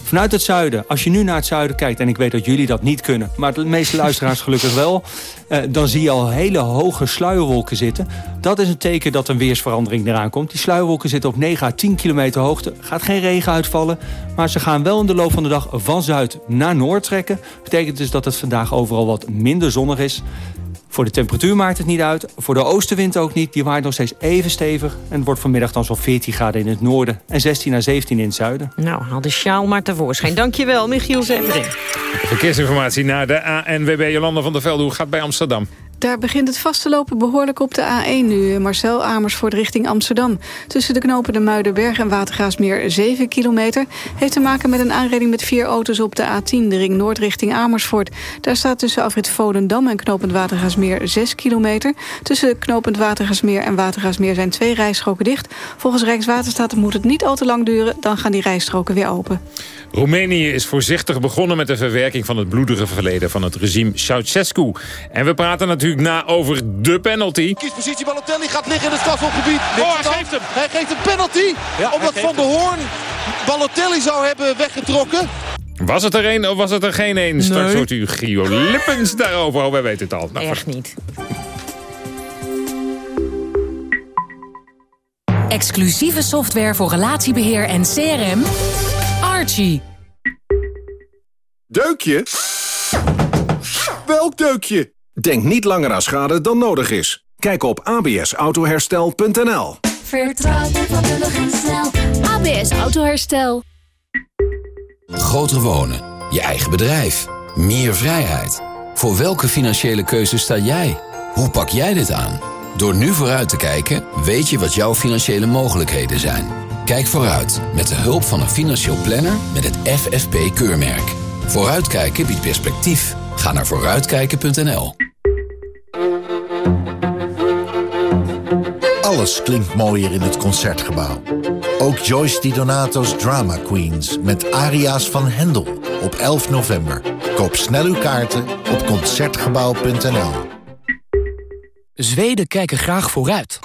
Vanuit het zuiden, als je nu naar het zuiden kijkt... en ik weet dat jullie dat niet kunnen... maar de meeste luisteraars gelukkig wel... Eh, dan zie je al hele hoge sluierwolken zitten. Dat is een teken dat een weersverandering eraan komt. Die sluierwolken zitten op 9 à 10 kilometer hoogte. Gaat geen regen uitvallen, maar ze gaan wel in de loop van de dag... van zuid naar noord trekken. Betekent dus dat het vandaag overal wat minder zonnig is... Voor de temperatuur maakt het niet uit. Voor de oostenwind ook niet. Die waait nog steeds even stevig. En het wordt vanmiddag dan zo'n 14 graden in het noorden. En 16 à 17 in het zuiden. Nou, haal de sjaal maar tevoorschijn. Dankjewel, Michiel Severin. Verkeersinformatie naar de ANWB Jolanda van der Velde. Hoe gaat bij Amsterdam? Daar begint het vast te lopen behoorlijk op de A1 nu. Marcel Amersfoort richting Amsterdam. Tussen de knopen de Muidenberg en Watergaasmeer 7 kilometer. Heeft te maken met een aanreding met vier auto's op de A10. De ring noord richting Amersfoort. Daar staat tussen afrit Volendam en knopend Watergaasmeer 6 kilometer. Tussen knopend Watergaasmeer en Watergaasmeer zijn twee rijstroken dicht. Volgens Rijkswaterstaat moet het niet al te lang duren. Dan gaan die rijstroken weer open. Roemenië is voorzichtig begonnen met de verwerking van het bloedige verleden van het regime Ceausescu. En we praten natuurlijk na over de penalty. Kiespositie Balotelli gaat liggen in het strafhofgebied. Oh, hij geeft hem. Hij geeft een penalty omdat Van der Hoorn Balotelli zou hebben weggetrokken. Was het er een of was het er geen een? Nee. Straks u Gio Lippens daarover. Oh, wij weten het al. Nou, Echt niet. Exclusieve software voor relatiebeheer en CRM. Archie. Deukje? Welk deukje? Denk niet langer aan schade dan nodig is. Kijk op absautoherstel.nl Vertrouw vakkundig en snel. ABS Autoherstel. Groter wonen. Je eigen bedrijf. Meer vrijheid. Voor welke financiële keuze sta jij? Hoe pak jij dit aan? Door nu vooruit te kijken, weet je wat jouw financiële mogelijkheden zijn. Kijk vooruit met de hulp van een financieel planner met het FFP-keurmerk. Vooruitkijken biedt perspectief. Ga naar vooruitkijken.nl. Alles klinkt mooier in het Concertgebouw. Ook Joyce Di Donato's Drama Queens met aria's van Hendel op 11 november. Koop snel uw kaarten op Concertgebouw.nl. Zweden kijken graag vooruit.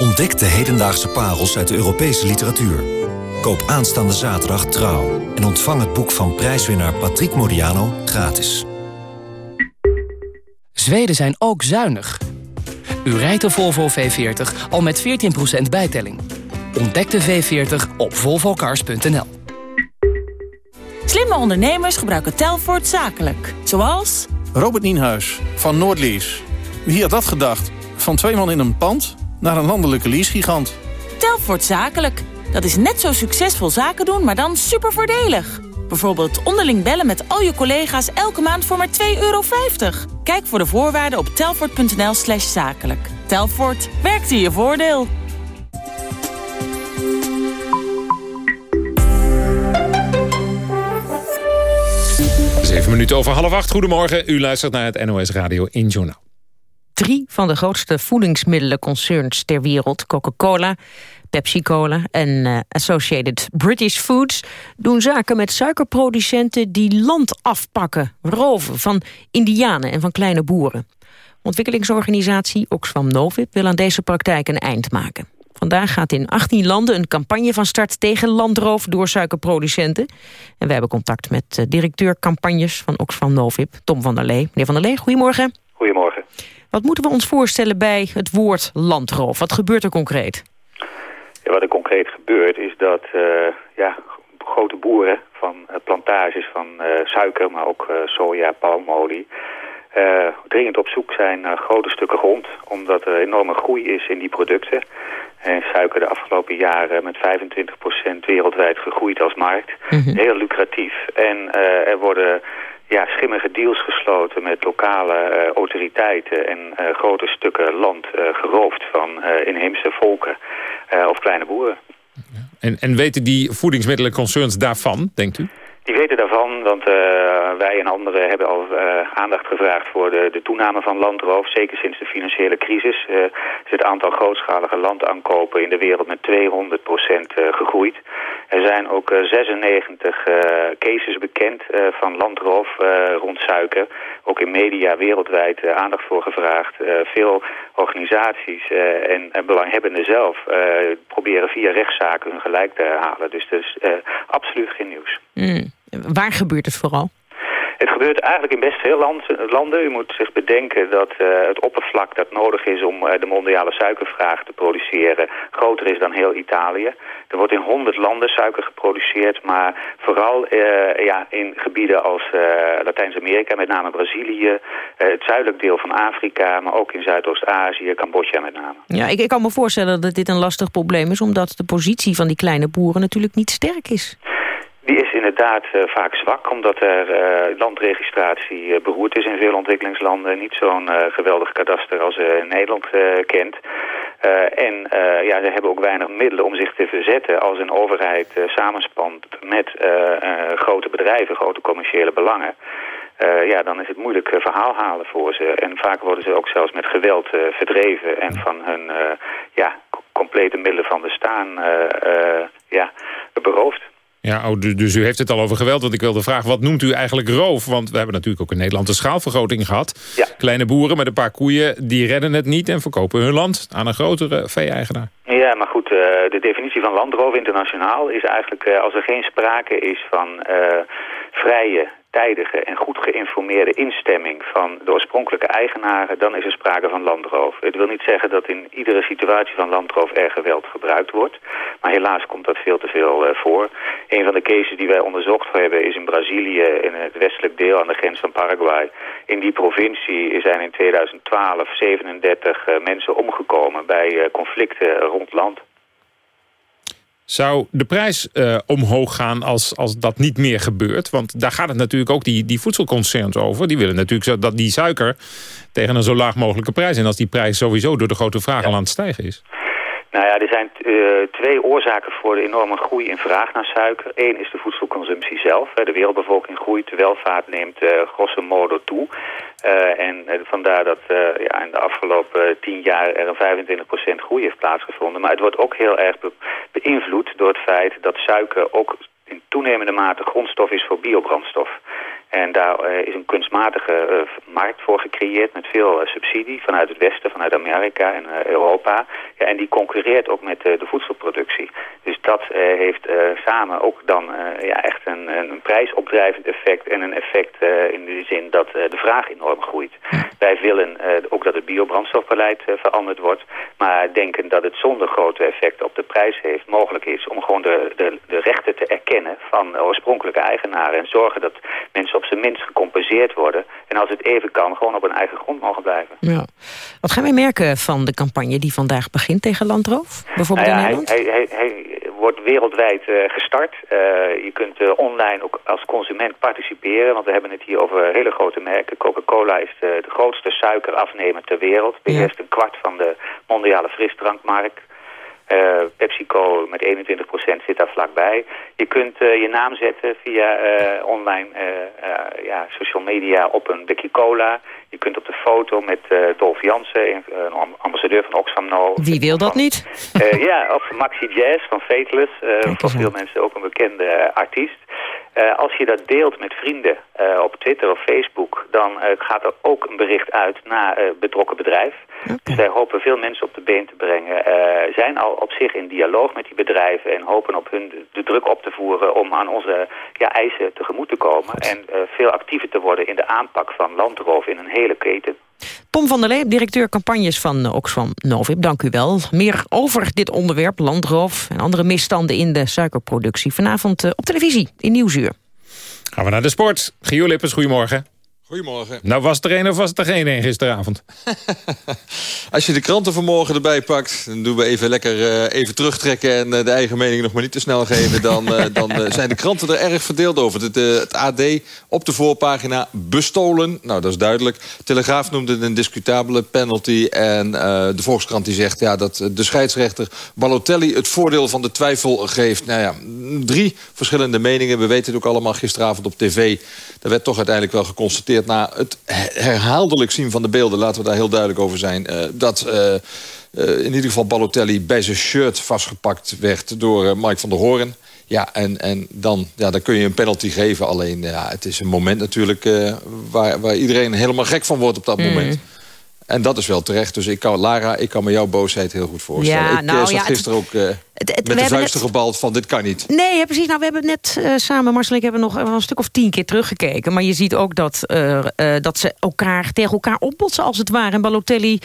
Ontdek de hedendaagse parels uit de Europese literatuur. Koop aanstaande zaterdag Trouw en ontvang het boek van prijswinnaar Patrick Modiano gratis. Zweden zijn ook zuinig. U rijdt de Volvo V40 al met 14% bijtelling. Ontdek de V40 op volvocars.nl. Slimme ondernemers gebruiken Telfort zakelijk. Zoals... Robert Nienhuis van Noordlease. Wie had dat gedacht? Van twee man in een pand naar een landelijke leasegigant. Telfort zakelijk. Dat is net zo succesvol zaken doen, maar dan super voordelig. Bijvoorbeeld onderling bellen met al je collega's elke maand voor maar 2,50 euro. Kijk voor de voorwaarden op telfort.nl slash zakelijk. Telfort, werkt in je voordeel. Zeven minuten over half acht. Goedemorgen, u luistert naar het NOS Radio in Journaal. Drie van de grootste voedingsmiddelenconcerns ter wereld... Coca-Cola, Pepsi-Cola en eh, Associated British Foods... doen zaken met suikerproducenten die land afpakken, roven... van indianen en van kleine boeren. Ontwikkelingsorganisatie Oxfam Novib wil aan deze praktijk een eind maken. Vandaag gaat in 18 landen een campagne van start tegen landroof door suikerproducenten. En we hebben contact met uh, directeur campagnes van Oxfam Novib, Tom van der Lee. Meneer van der Lee, goedemorgen. Goedemorgen. Wat moeten we ons voorstellen bij het woord landroof? Wat gebeurt er concreet? Ja, wat er concreet gebeurt is dat uh, ja, grote boeren van uh, plantages van uh, suiker, maar ook soja, palmolie... dringend op zoek zijn naar grote stukken grond, omdat er enorme groei is in die producten. En suiker de afgelopen jaren met 25% wereldwijd gegroeid als markt. Mm -hmm. Heel lucratief. En er worden ja, schimmige deals gesloten met lokale uh, autoriteiten en uh, grote stukken land uh, geroofd van inheemse volken of kleine boeren. En, en weten die voedingsmiddelenconcerns daarvan, denkt u? Die weten daarvan, want uh, wij en anderen hebben al uh, aandacht gevraagd voor de, de toename van landroof. Zeker sinds de financiële crisis uh, is het aantal grootschalige landaankopen in de wereld met 200% gegroeid. Er zijn ook 96 cases bekend van landroof rond suiker. Ook in media wereldwijd aandacht voor gevraagd. veel organisaties en, en belanghebbenden zelf proberen via rechtszaken hun gelijk te halen. Dus dat is absoluut geen nieuws. Mm. Waar gebeurt het vooral? Het gebeurt eigenlijk in best veel land, landen. U moet zich bedenken dat uh, het oppervlak dat nodig is om uh, de mondiale suikervraag te produceren groter is dan heel Italië. Er wordt in honderd landen suiker geproduceerd, maar vooral uh, ja, in gebieden als Latijns-Amerika, met name Brazilië, het zuidelijk deel van Afrika, maar ook in Zuidoost-Azië, Cambodja met name. Ja, ik, ik kan me voorstellen dat dit een lastig probleem is, omdat de positie van die kleine boeren natuurlijk niet sterk is. Die is inderdaad uh, vaak zwak, omdat er uh, landregistratie uh, beroerd is in veel ontwikkelingslanden. Niet zo'n geweldig kadaster als in Nederland kent. en ja, ze hebben ook weinig middelen om zich te verzetten als een overheid samenspant met grote bedrijven, grote commerciële belangen. ja, dan is het moeilijk verhaal halen voor ze. En vaak worden ze ook zelfs met geweld verdreven en van hun ja, complete middelen van bestaan ja, beroofd. Ja, oh, dus u heeft het al over geweld. Want ik wilde vragen, wat noemt u eigenlijk roof? Want we hebben natuurlijk ook in Nederland een schaalvergroting gehad. Ja. Kleine boeren met een paar koeien, die redden het niet... en verkopen hun land aan een grotere vee-eigenaar. Ja, maar goed, de definitie van landroof internationaal is eigenlijk... als er geen sprake is van vrije tijdige en goed geïnformeerde instemming van de oorspronkelijke eigenaren, dan is er sprake van landroof. Het wil niet zeggen dat in iedere situatie van landroof er geweld gebruikt wordt, maar helaas komt dat veel te veel uh, voor. Een van de cases die wij onderzocht hebben is in Brazilië, in het westelijk deel aan de grens van Paraguay. In die provincie zijn in 2012 37 uh, mensen omgekomen bij uh, conflicten rond land. Zou de prijs uh, omhoog gaan als, als dat niet meer gebeurt? Want daar gaat het natuurlijk ook die, die voedselconcerns over. Die willen natuurlijk zo dat die suiker tegen een zo laag mogelijke prijs. En als die prijs sowieso door de grote vraag al aan het stijgen is. Nou ja, er zijn uh, twee oorzaken voor de enorme groei in vraag naar suiker. Eén is de voedselconsumptie zelf. De wereldbevolking groeit, de welvaart neemt uh, grosso modo toe. Uh, en vandaar dat ja, in de afgelopen tien jaar er een 25% groei heeft plaatsgevonden. Maar het wordt ook heel erg be beïnvloed door het feit dat suiker ook in toenemende mate grondstof is voor biobrandstof. En daar uh, is een kunstmatige uh, markt voor gecreëerd met veel uh, subsidie vanuit het Westen, vanuit Amerika en Europa. Ja, en die concurreert ook met de voedselproductie. Dus dat heeft samen ook dan ja, echt een, een prijsopdrijvend effect en een effect in de zin dat de vraag enorm groeit. Wij willen ook dat het biobrandstofbeleid veranderd wordt, maar denken dat het zonder grote effecten op de prijs heeft mogelijk is om gewoon de, de, de rechten te erkennen van oorspronkelijke eigenaren en zorgen dat mensen op zijn minst gecompenseerd worden. En als het even kan, gewoon op hun eigen grond mogen blijven. Ja. Wat gaan wij merken van de campagne die vandaag begint tegen landroof? Bijvoorbeeld nou ja, in Nederland? Hij, hij, hij, wordt wereldwijd uh, gestart. Uh, je kunt uh, online ook als consument participeren. Want we hebben het hier over hele grote merken. Coca-Cola is de, de, grootste suikerafnemer ter wereld. Beheerst een kwart van de mondiale frisdrankmarkt. Uh, PepsiCo met 21% zit daar vlakbij. Je kunt uh, je naam zetten via uh, online ja, social media op een blikje cola. Je kunt op de foto met Dolph Jansen, een ambassadeur van Oxfam No. Wie wil dat niet? ja, of Maxi Jazz van Fateless. voor veel mensen ook een bekende artiest. Uh, als je dat deelt met vrienden uh, op Twitter of Facebook... dan uh, gaat er ook een bericht uit naar betrokken bedrijf. Okay. Dus wij hopen veel mensen op de been te brengen. zijn al op zich in dialoog met die bedrijven... en hopen op hun de, de druk op te voeren om aan onze ja, eisen tegemoet te komen... en veel actiever te worden in de aanpak van landroof in een hele keten. Tom van der Leep, directeur campagnes van Oxfam Novib, dank u wel. Meer over dit onderwerp, landroof en andere misstanden in de suikerproductie... vanavond op televisie in Nieuwsuur. Gaan we naar de sport. Gio Lippens, goedemorgen. Goedemorgen. Nou, was er een of was het er geen een gisteravond? Als je de kranten vanmorgen erbij pakt... dan doen we even lekker uh, even terugtrekken... en uh, de eigen mening nog maar niet te snel geven... dan, uh, dan zijn de kranten er erg verdeeld over. Het, het, AD op de voorpagina bestolen. Nou, dat is duidelijk. Telegraaf noemde het een discutabele penalty. En de Volkskrant die zegt ja, dat de scheidsrechter Balotelli... het voordeel van de twijfel geeft. Nou ja, drie verschillende meningen. We weten het ook allemaal gisteravond op tv. Daar werd toch uiteindelijk wel geconstateerd na het herhaaldelijk zien van de beelden... laten we daar heel duidelijk over zijn... Uh, dat uh, uh, in ieder geval Balotelli bij zijn shirt vastgepakt werd... door Mike van der Hoorn. Ja, en, en dan, ja, dan kun je een penalty geven. Alleen, ja, het is een moment natuurlijk waar, waar iedereen helemaal gek van wordt op dat mm. moment. En dat is wel terecht. Dus ik kan, Lara, ik kan me jouw boosheid heel goed voorstellen. Ja, ik nou, zat ja, gisteren ook uh, het, het, met de vuisten net... gebald van dit kan niet. Nee, ja, precies. Nou, we hebben net uh, samen, Marcel en ik hebben nog een stuk of tien keer teruggekeken. Maar je ziet ook dat, uh, dat ze elkaar tegen elkaar opbotsen als het ware. En Balotelli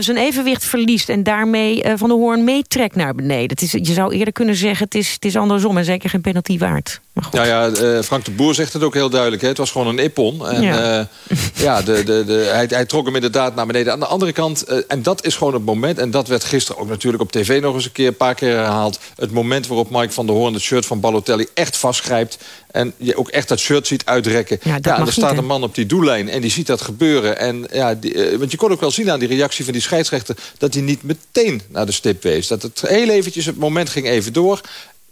zijn evenwicht verliest en daarmee Van de Hoorn meetrekt naar beneden. Het is, je zou eerder kunnen zeggen, het is, het is andersom en zeker geen penalty waard. Ja, ja Frank de Boer zegt het ook heel duidelijk. Hè. Het was gewoon een ippon. En, ja. ja, de, de, de, hij, hij trok hem inderdaad naar beneden. Aan de andere kant, en dat is gewoon het moment... en dat werd gisteren ook natuurlijk op tv nog eens een keer... een paar keer herhaald. Het moment waarop Mike van der Hoorn het shirt van Balotelli echt vastgrijpt... en je ook echt dat shirt ziet uitrekken. Ja, ja en er staat een man op die doellijn en die ziet dat gebeuren. En, ja, die, uh, want je kon ook wel zien aan die reactie van die scheidsrechter... dat hij niet meteen naar de stip wees. Dat het heel eventjes, het moment ging even door...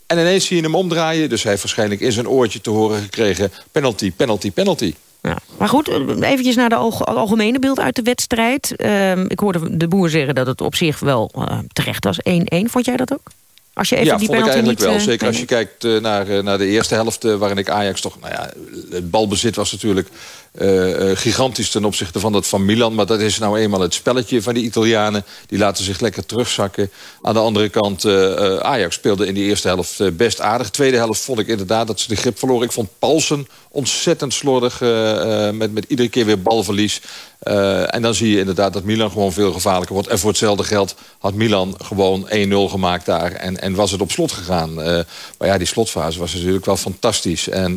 En ineens zie je hem omdraaien. Dus hij heeft waarschijnlijk in zijn oortje te horen gekregen... penalty, penalty, penalty. Ja. Maar goed, eventjes naar de algemene beeld uit de wedstrijd. Ehm, ik hoorde de boer zeggen dat het op zich wel uh, terecht was. 1-1, vond jij dat ook? Als je even ja, die vond ik eigenlijk niet, wel. Uh, Zeker als je kijkt uh, naar, naar de eerste helft... waarin ik Ajax toch... Nou ja, het balbezit was natuurlijk uh, gigantisch ten opzichte van dat van Milan. Maar dat is nou eenmaal het spelletje van die Italianen. Die laten zich lekker terugzakken. Aan de andere kant, uh, Ajax speelde in die eerste helft best aardig. Tweede helft vond ik inderdaad dat ze de grip verloren. Ik vond Paulsen ontzettend slordig met, met iedere keer weer balverlies. en dan zie je inderdaad dat Milan gewoon veel gevaarlijker wordt. En voor hetzelfde geld had Milan gewoon 1-0 gemaakt daar. En, en was het op slot gegaan. maar ja, die slotfase was natuurlijk wel fantastisch. En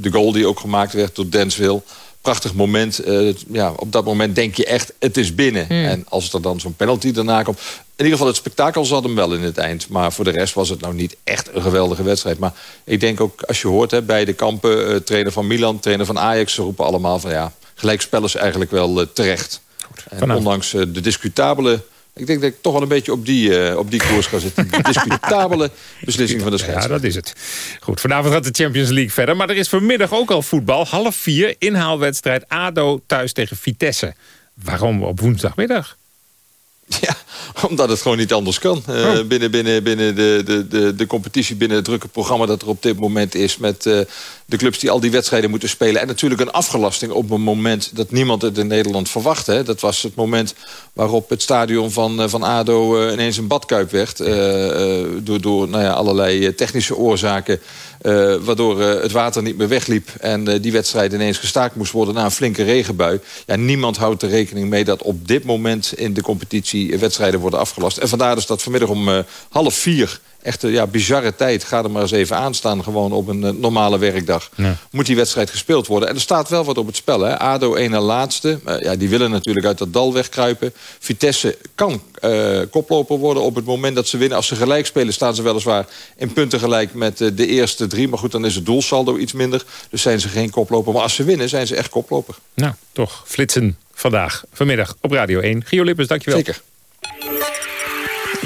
de goal die ook gemaakt werd door Denswil prachtig moment. Uh, ja, op dat moment denk je echt, het is binnen. Hmm. En als er dan zo'n penalty daarna komt... In ieder geval, het spektakel zat hem wel in het eind. Maar voor de rest was het nou niet echt een geweldige wedstrijd. Maar ik denk ook, als je hoort, hè, bij de kampen... Uh, trainer van Milan, trainer van Ajax... ze roepen allemaal van ja, gelijkspel is eigenlijk wel uh, terecht. En ondanks de discutabele ik denk dat ik toch wel een beetje op die, uh, op die koers ga zitten. De discutabele beslissing van de scheidsrechter. Ja, dat is het. Goed, vanavond gaat de Champions League verder. Maar er is vanmiddag ook al voetbal. Half vier, inhaalwedstrijd ADO thuis tegen Vitesse. Waarom op woensdagmiddag? Ja, omdat het gewoon niet anders kan. Uh, binnen binnen, binnen de, de, de, de competitie, binnen het drukke programma dat er op dit moment is... met uh, de clubs die al die wedstrijden moeten spelen. En natuurlijk een afgelasting op een moment dat niemand het in Nederland verwachtte. Hè. Dat was het moment waarop het stadion van, uh, van ADO ineens een badkuip werd. door door nou ja, allerlei technische oorzaken. waardoor het water niet meer wegliep. En die wedstrijd ineens gestaakt moest worden na een flinke regenbui. Ja, niemand houdt er rekening mee dat op dit moment in de competitie wedstrijden worden afgelast. En vandaar dus dat vanmiddag om half vier echt ja, bizarre tijd. Ga er maar eens even aanstaan, gewoon op een uh, normale werkdag. Moet die wedstrijd gespeeld worden. En er staat wel wat op het spel. Hè. ADO één na laatste. Uh, ja, die willen natuurlijk uit dat dal wegkruipen. Vitesse kan uh, koploper worden op het moment dat ze winnen. Als ze gelijk spelen staan ze weliswaar in punten gelijk met de eerste drie. Maar goed, dan is het doelsaldo iets minder. Dus zijn ze geen koploper. Maar als ze winnen, zijn ze echt koploper. Nou, toch flitsen vandaag, vanmiddag op Radio 1. Gio Lippens, dankjewel. Zeker.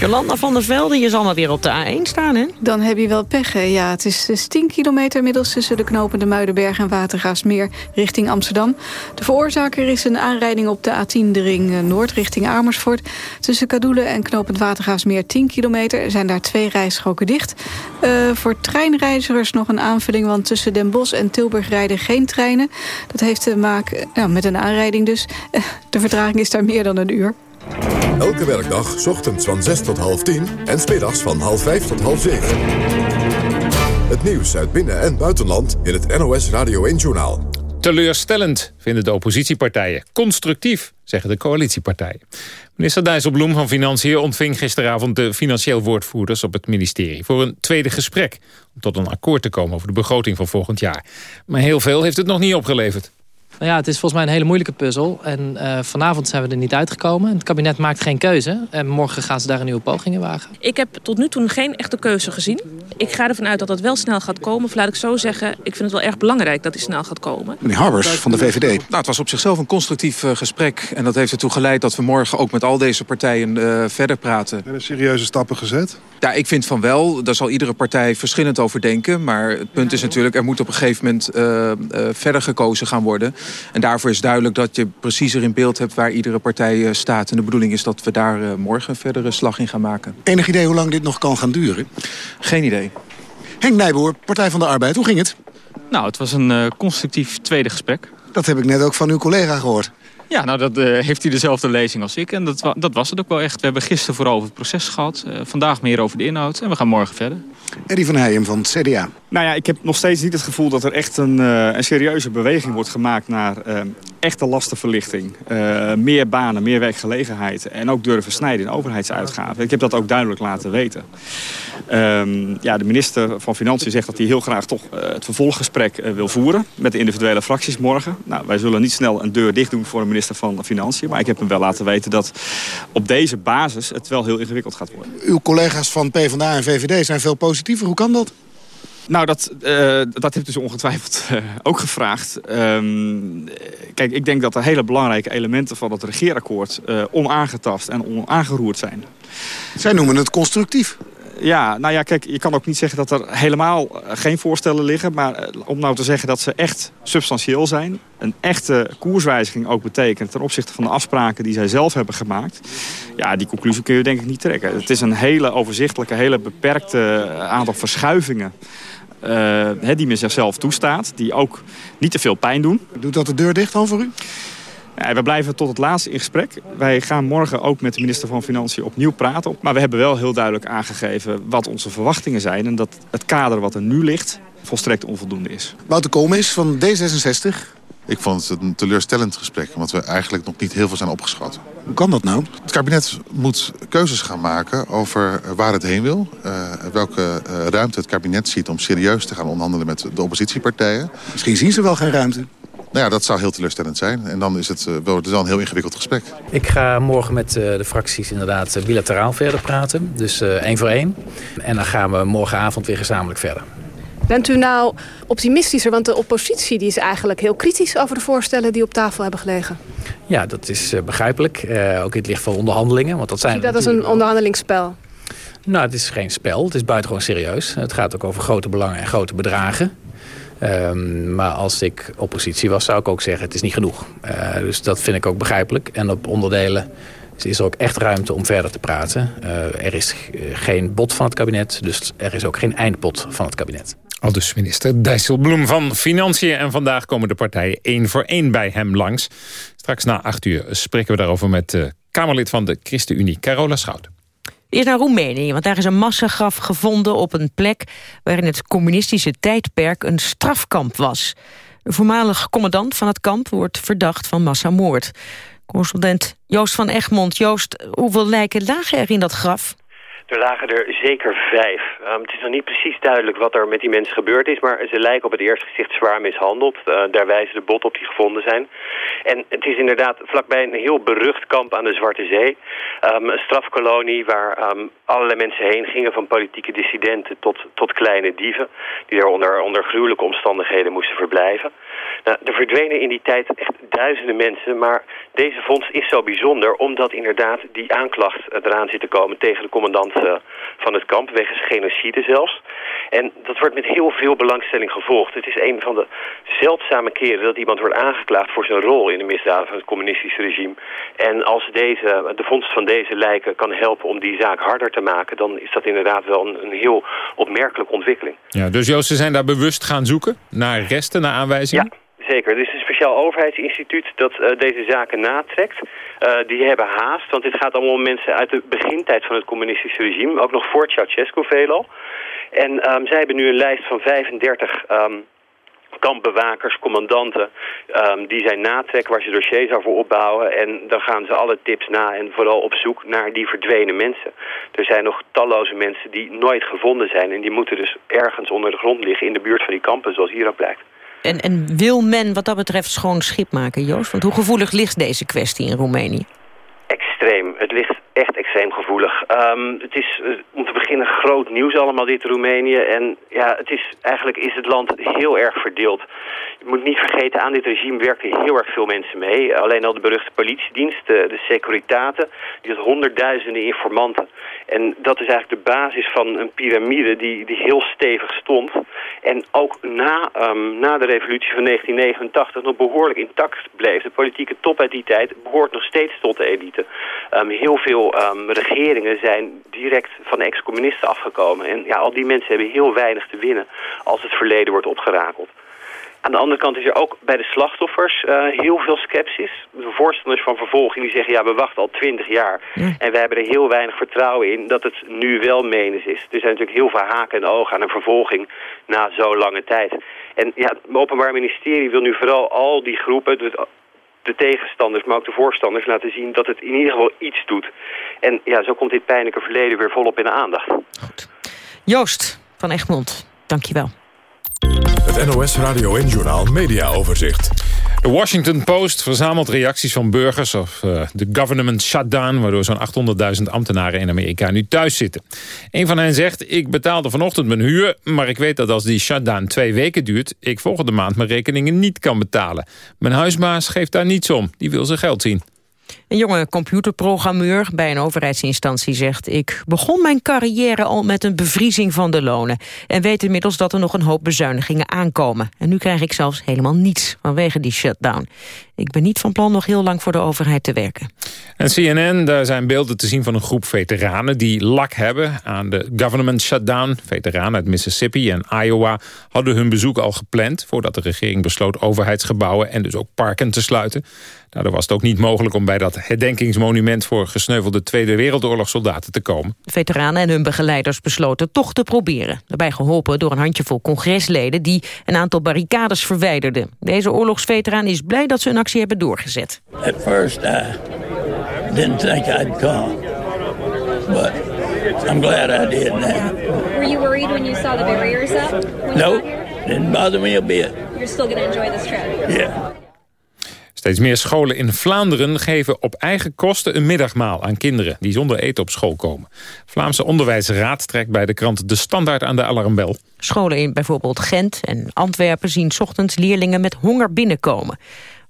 Jolanda van der Velde, je zal maar weer op de A1 staan, hè? Dan heb je wel pech, hè? Ja, het is 10 kilometer inmiddels tussen de knopende Muidenberg en Watergaasmeer richting Amsterdam. De veroorzaker is een aanrijding op de A10, de ring eh, Noord, richting Amersfoort. Tussen Kadoelen en knopend Watergaasmeer 10 kilometer. Er zijn daar twee rijstroken dicht. Uh, voor treinreizigers nog een aanvulling, want tussen Den Bosch en Tilburg rijden geen treinen. Dat heeft te maken nou, met een aanrijding dus. De vertraging is daar meer dan een uur. Elke werkdag, ochtends van 6 tot half 10 en smiddags van half 5 tot half 7. Het nieuws uit binnen- en buitenland in het NOS Radio 1-journaal. Teleurstellend vinden de oppositiepartijen. Constructief, zeggen de coalitiepartijen. Minister Dijsselbloem van Financiën ontving gisteravond de financieel woordvoerders op het ministerie voor een tweede gesprek om tot een akkoord te komen over de begroting van volgend jaar. Maar heel veel heeft het nog niet opgeleverd. Nou ja, het is volgens mij een hele moeilijke puzzel. En uh, vanavond zijn we er niet uitgekomen. Het kabinet maakt geen keuze. En morgen gaan ze daar een nieuwe poging in wagen. Ik heb tot nu toe geen echte keuze gezien. Ik ga ervan uit dat dat wel snel gaat komen. Of laat ik zo zeggen, ik vind het wel erg belangrijk dat die snel gaat komen. Meneer Harbers van de VVD. Nou, het was op zichzelf een constructief uh, gesprek. En dat heeft ertoe geleid dat we morgen ook met al deze partijen uh, verder praten. Hebben serieuze stappen gezet? Ja, ik vind van wel. Daar zal iedere partij verschillend over denken. Maar het punt is natuurlijk, er moet op een gegeven moment verder gekozen gaan worden. En daarvoor is duidelijk dat je preciezer in beeld hebt waar iedere partij eh, staat. En de bedoeling is dat we daar eh, morgen een verdere slag in gaan maken. Enig idee hoe lang dit nog kan gaan duren? Geen idee. Henk Nijboer, Partij van de Arbeid, hoe ging het? Nou, het was een uh, constructief tweede gesprek. Dat heb ik net ook van uw collega gehoord. Ja, nou dat uh, heeft hij dezelfde lezing als ik. En dat, dat was het ook wel echt. We hebben gisteren vooral over het proces gehad. Uh, vandaag meer over de inhoud. En we gaan morgen verder. Eddie van Heijem van het CDA. Nou ja, ik heb nog steeds niet het gevoel dat er echt een, uh, een serieuze beweging wordt gemaakt naar echte lastenverlichting. meer banen, meer werkgelegenheid. En ook durven snijden in overheidsuitgaven. Ik heb dat ook duidelijk laten weten. Um, ja, de minister van Financiën zegt dat hij heel graag toch het vervolggesprek wil voeren. Met de individuele fracties morgen. Nou, wij zullen niet snel een deur dicht doen voor een minister van Financiën. Maar ik heb hem wel laten weten dat op deze basis het wel heel ingewikkeld gaat worden. Uw collega's van PvdA en VVD zijn veel positiever. Hoe kan dat? Nou, dat, uh, dat heeft dus ongetwijfeld uh, ook gevraagd. Um, kijk, ik denk dat er hele belangrijke elementen van het regeerakkoord uh, onaangetast en onaangeroerd zijn. Zij noemen het constructief. Ja, nou ja, kijk, je kan ook niet zeggen dat er helemaal eh, geen voorstellen liggen. Maar eh, om nou te zeggen dat ze echt substantieel zijn... een echte koerswijziging ook betekent... ten opzichte van de afspraken die zij zelf hebben gemaakt... ja, die conclusie kun je denk ik niet trekken. Het is een hele overzichtelijke, hele beperkte aantal verschuivingen... Uh, die men zichzelf toestaat, die ook niet te veel pijn doen. Doet dat de deur dicht dan voor u? Ja, we blijven tot het laatste in gesprek. Wij gaan morgen ook met de minister van Financiën opnieuw praten. Maar we hebben wel heel duidelijk aangegeven wat onze verwachtingen zijn. En dat het kader wat er nu ligt volstrekt onvoldoende is. Wouter Koolmees van D66. Ik vond het een teleurstellend gesprek, want we eigenlijk nog niet heel veel zijn opgeschoten. Hoe kan dat nou? Het kabinet moet keuzes gaan maken over waar het heen wil. Uh, welke uh, ruimte het kabinet ziet om serieus te gaan onderhandelen met de oppositiepartijen. Misschien zien ze wel geen ruimte. Nou ja, dat zou heel teleurstellend zijn. En dan is het, uh, wel, het is wel een heel ingewikkeld gesprek. Ik ga morgen met de fracties inderdaad bilateraal verder praten. Dus één voor één. En dan gaan we morgenavond weer gezamenlijk verder. Bent u nou optimistischer? Want de oppositie die is eigenlijk heel kritisch over de voorstellen die op tafel hebben gelegen. Ja, dat is uh, begrijpelijk. Uh, ook in het licht van onderhandelingen. Want dat zijn Zie dat als een onderhandelingsspel? Nou, het is geen spel. Het is buitengewoon serieus. Het gaat ook over grote belangen en grote bedragen. Um, maar als ik oppositie was, zou ik ook zeggen, het is niet genoeg. Uh, dus dat vind ik ook begrijpelijk. En op onderdelen is er ook echt ruimte om verder te praten. er is geen bod van het kabinet, dus er is ook geen eindbod van het kabinet. Al dus minister Dijsselbloem van Financiën. En vandaag komen de partijen één voor één bij hem langs. Straks na acht uur spreken we daarover met de Kamerlid van de ChristenUnie, Carola Schouten. Eerst naar Roemenië, want daar is een massagraf gevonden op een plek... waarin het communistische tijdperk een strafkamp was. De voormalig commandant van het kamp wordt verdacht van massamoord. Correspondent Joost van Egmond. Joost, hoeveel lijken lagen er in dat graf? Er lagen er zeker vijf. Um, het is nog niet precies duidelijk wat er met die mensen gebeurd is... maar ze lijken op het eerste gezicht zwaar mishandeld. Uh, daar wijzen de bot op die gevonden zijn. En het is inderdaad vlakbij een heel berucht kamp aan de Zwarte Zee. Um, een strafkolonie waar um, allerlei mensen heen gingen... van politieke dissidenten tot, tot kleine dieven... die er onder, onder gruwelijke omstandigheden moesten verblijven. Nou, er verdwenen in die tijd echt duizenden mensen... maar deze vondst is zo bijzonder... omdat inderdaad die aanklacht eraan zit te komen tegen de commandant uh, van het kamp... wegens genocide zelfs. En dat wordt met heel veel belangstelling gevolgd. Het is een van de zeldzame keren dat iemand wordt aangeklaagd... voor zijn rol in de misdaden van het communistische regime. En als deze, de vondst van deze lijken kan helpen om die zaak harder te maken... dan is dat inderdaad wel een, een heel opmerkelijke ontwikkeling. Ja, dus Joost, ze zijn daar bewust gaan zoeken naar resten, naar aanwijzingen? Ja. Zeker. Er is een speciaal overheidsinstituut dat uh, deze zaken natrekt. Uh, die hebben haast, want dit gaat allemaal om mensen uit de begintijd van het communistische regime. Ook nog voor Ceausescu veelal. En um, zij hebben nu een lijst van 35 um, kampbewakers, commandanten, um, die zijn natrekken waar ze dossiers over opbouwen. En dan gaan ze alle tips na en vooral op zoek naar die verdwenen mensen. Er zijn nog talloze mensen die nooit gevonden zijn en die moeten dus ergens onder de grond liggen in de buurt van die kampen, zoals hier ook blijkt. En, en wil men wat dat betreft schoon schip maken, Joost? Want hoe gevoelig ligt deze kwestie in Roemenië? Extreem. Het ligt echt extreem gevoelig. Um, het is uh, om te beginnen groot nieuws allemaal dit Roemenië. En ja, het is, eigenlijk is het land heel erg verdeeld. Moet niet vergeten, aan dit regime werken heel erg veel mensen mee. Alleen al de beruchte politiedienst, de, de Securitate, die had honderdduizenden informanten. En dat is eigenlijk de basis van een piramide die, die heel stevig stond. En ook na, um, na de revolutie van 1989 nog behoorlijk intact bleef. De politieke top uit die tijd behoort nog steeds tot de elite. Um, heel veel um, regeringen zijn direct van ex-communisten afgekomen. En ja, al die mensen hebben heel weinig te winnen als het verleden wordt opgerakeld. Aan de andere kant is er ook bij de slachtoffers uh, heel veel sceptisch. De voorstanders van vervolging die zeggen... ja, we wachten al twintig jaar. Ja. En we hebben er heel weinig vertrouwen in dat het nu wel menens is. Er zijn natuurlijk heel veel haken en ogen aan een vervolging na zo'n lange tijd. En ja, het Openbaar Ministerie wil nu vooral al die groepen... de tegenstanders, maar ook de voorstanders laten zien... dat het in ieder geval iets doet. En ja, zo komt dit pijnlijke verleden weer volop in de aandacht. Goed. Joost van Egmond, dankjewel. Het NOS Radio en Journal Media Overzicht. De Washington Post verzamelt reacties van burgers op uh, de government shutdown... waardoor zo'n 800.000 ambtenaren in Amerika nu thuis zitten. Een van hen zegt, ik betaalde vanochtend mijn huur... maar ik weet dat als die shutdown twee weken duurt... ik volgende maand mijn rekeningen niet kan betalen. Mijn huisbaas geeft daar niets om, die wil zijn geld zien. Een jonge computerprogrammeur bij een overheidsinstantie zegt... ik begon mijn carrière al met een bevriezing van de lonen... en weet inmiddels dat er nog een hoop bezuinigingen aankomen. En nu krijg ik zelfs helemaal niets vanwege die shutdown. Ik ben niet van plan nog heel lang voor de overheid te werken. En CNN, daar zijn beelden te zien van een groep veteranen... die lak hebben aan de government shutdown. Veteranen uit Mississippi en Iowa hadden hun bezoek al gepland... voordat de regering besloot overheidsgebouwen en dus ook parken te sluiten. Daardoor was het ook niet mogelijk om bij dat herdenkingsmonument... voor gesneuvelde Tweede Wereldoorlogssoldaten te komen. Veteranen en hun begeleiders besloten toch te proberen. Daarbij geholpen door een handjevol congresleden... die een aantal barricades verwijderden. Deze oorlogsveteraan is blij dat ze een actie hebben doorgezet. At first I didn't think I'd come, but I'm glad I did now. Were you worried when you saw the barriers up? No, didn't bother me a bit. You're still going to enjoy this trip. Yeah. Steeds meer scholen in Vlaanderen geven op eigen kosten een middagmaal aan kinderen die zonder eten op school komen. Vlaamse Onderwijsraad trekt bij de krant De Standaard aan de alarmbel. Scholen in bijvoorbeeld Gent en Antwerpen zien ochtends leerlingen met honger binnenkomen.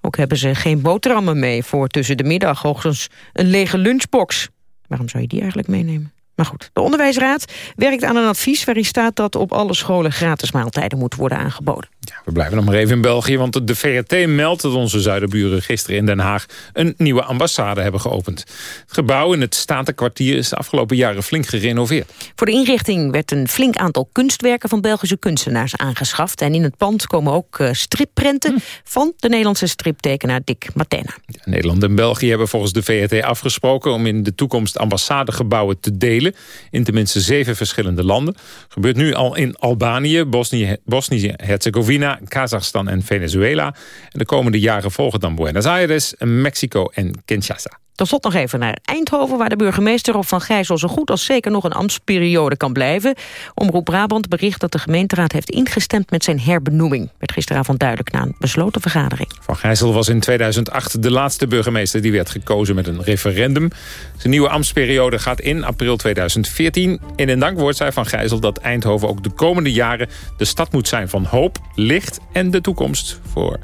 Ook hebben ze geen boterhammen mee voor tussen de middag hoogstens een lege lunchbox. Waarom zou je die eigenlijk meenemen? Maar goed, de Onderwijsraad werkt aan een advies waarin staat dat op alle scholen gratis maaltijden moeten worden aangeboden. We blijven nog maar even in België, want de VRT meldt dat onze zuiderburen gisteren in Den Haag een nieuwe ambassade hebben geopend. Het gebouw in het Statenkwartier is de afgelopen jaren flink gerenoveerd. Voor de inrichting werd een flink aantal kunstwerken van Belgische kunstenaars aangeschaft. En in het pand komen ook eh, stripprenten van de Nederlandse striptekenaar Dick Matena. Nederland en België hebben volgens de VRT afgesproken om in de toekomst ambassadegebouwen te delen in tenminste zeven verschillende landen. Gebeurt nu al in Albanië, Bosnië- Bosnië-Herzegovina, Kazachstan en Venezuela. En de komende jaren volgen dan Buenos Aires, Mexico en Kinshasa. Tot slot nog even naar Eindhoven... waar de burgemeester Rob van Gijzel zo goed als zeker nog een ambtsperiode kan blijven. Omroep Brabant bericht dat de gemeenteraad heeft ingestemd met zijn herbenoeming. Werd gisteravond duidelijk na een besloten vergadering. Van Gijzel was in 2008 de laatste burgemeester die werd gekozen met een referendum. Zijn nieuwe ambtsperiode gaat in april 2014. In een dankwoord zei Van Gijzel dat Eindhoven ook de komende jaren de stad moet zijn van hoop, licht en de toekomst voor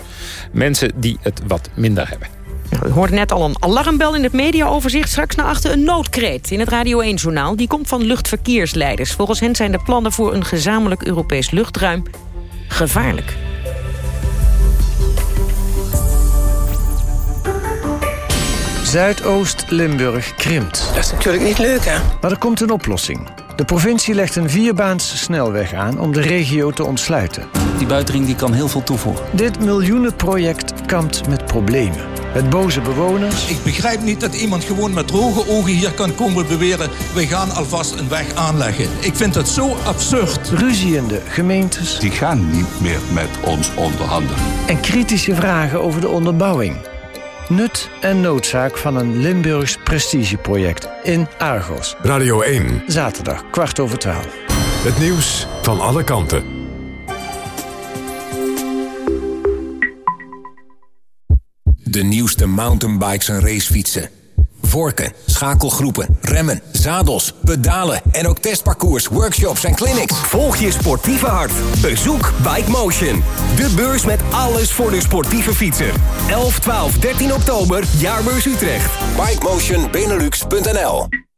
mensen die het wat minder hebben. Nou, u hoorde net al een alarmbel in het mediaoverzicht. Straks naar achter een noodkreet in het Radio 1-journaal. Die komt van luchtverkeersleiders. Volgens hen zijn de plannen voor een gezamenlijk Europees luchtruim gevaarlijk. Zuidoost-Limburg krimpt. Dat is natuurlijk niet leuk, hè? Maar er komt een oplossing. De provincie legt een vierbaans snelweg aan om de regio te ontsluiten. Die buitenring die kan heel veel toevoegen. Dit miljoenenproject kampt met problemen. Met boze bewoners, Ik begrijp niet dat iemand gewoon met droge ogen hier kan komen beweren... we gaan alvast een weg aanleggen. Ik vind het zo absurd. ruziende gemeentes... Die gaan niet meer met ons onderhandelen. en kritische vragen over de onderbouwing. Nut en noodzaak van een Limburgs prestigeproject in Argos. Radio 1. Zaterdag, kwart over twaalf. Het nieuws van alle kanten. De nieuwste mountainbikes en racefietsen. Vorken, schakelgroepen, remmen, zadels, pedalen en ook testparcours, workshops en clinics. Volg je sportieve hart. Bezoek Bike Motion. De beurs met alles voor de sportieve fietser. 11, 12, 13 oktober, Jaarbeurs Utrecht. BikemotionBenelux.nl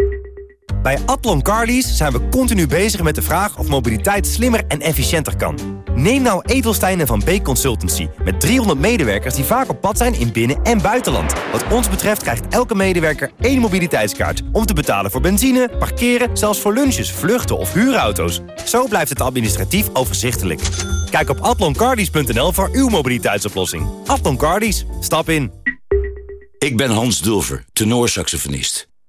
Bij Atlon Carlies zijn we continu bezig met de vraag of mobiliteit slimmer en efficiënter kan. Neem nou Edelstein en Van Beek Consultancy. Met 300 medewerkers die vaak op pad zijn in binnen- en buitenland. Wat ons betreft krijgt elke medewerker één mobiliteitskaart. Om te betalen voor benzine, parkeren, zelfs voor lunches, vluchten of huurauto's. Zo blijft het administratief overzichtelijk. Kijk op atloncardies.nl voor uw mobiliteitsoplossing. Atlon Cardies, stap in. Ik ben Hans Dulver, tenorsaxofonist.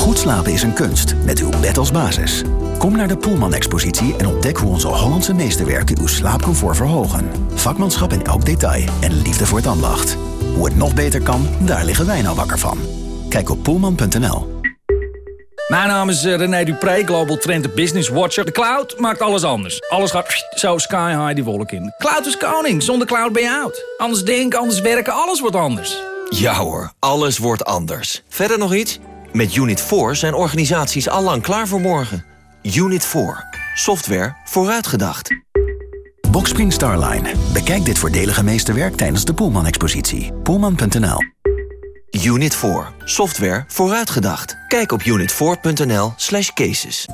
Goed slapen is een kunst, met uw bed als basis. Kom naar de Poelman-expositie en ontdek hoe onze Hollandse meesterwerken uw slaapcomfort verhogen. Vakmanschap in elk detail en liefde voor het ambacht. Hoe het nog beter kan, daar liggen wij nou wakker van. Kijk op poelman.nl. Mijn naam is eh, René Dupré, Global Trend Business Watcher. De cloud maakt alles anders. Alles gaat zo sky high die wolk in. Cloud is koning, zonder cloud ben je out. Anders denken, anders werken, alles wordt anders. Ja hoor, alles wordt anders. Verder nog iets? Met Unit 4 zijn organisaties allang klaar voor morgen. Unit 4. Software vooruitgedacht. Boxspring Starline. Bekijk dit voordelige meesterwerk tijdens de Poelman-expositie. Poelman.nl Unit 4. Software vooruitgedacht. Kijk op unit4.nl slash cases.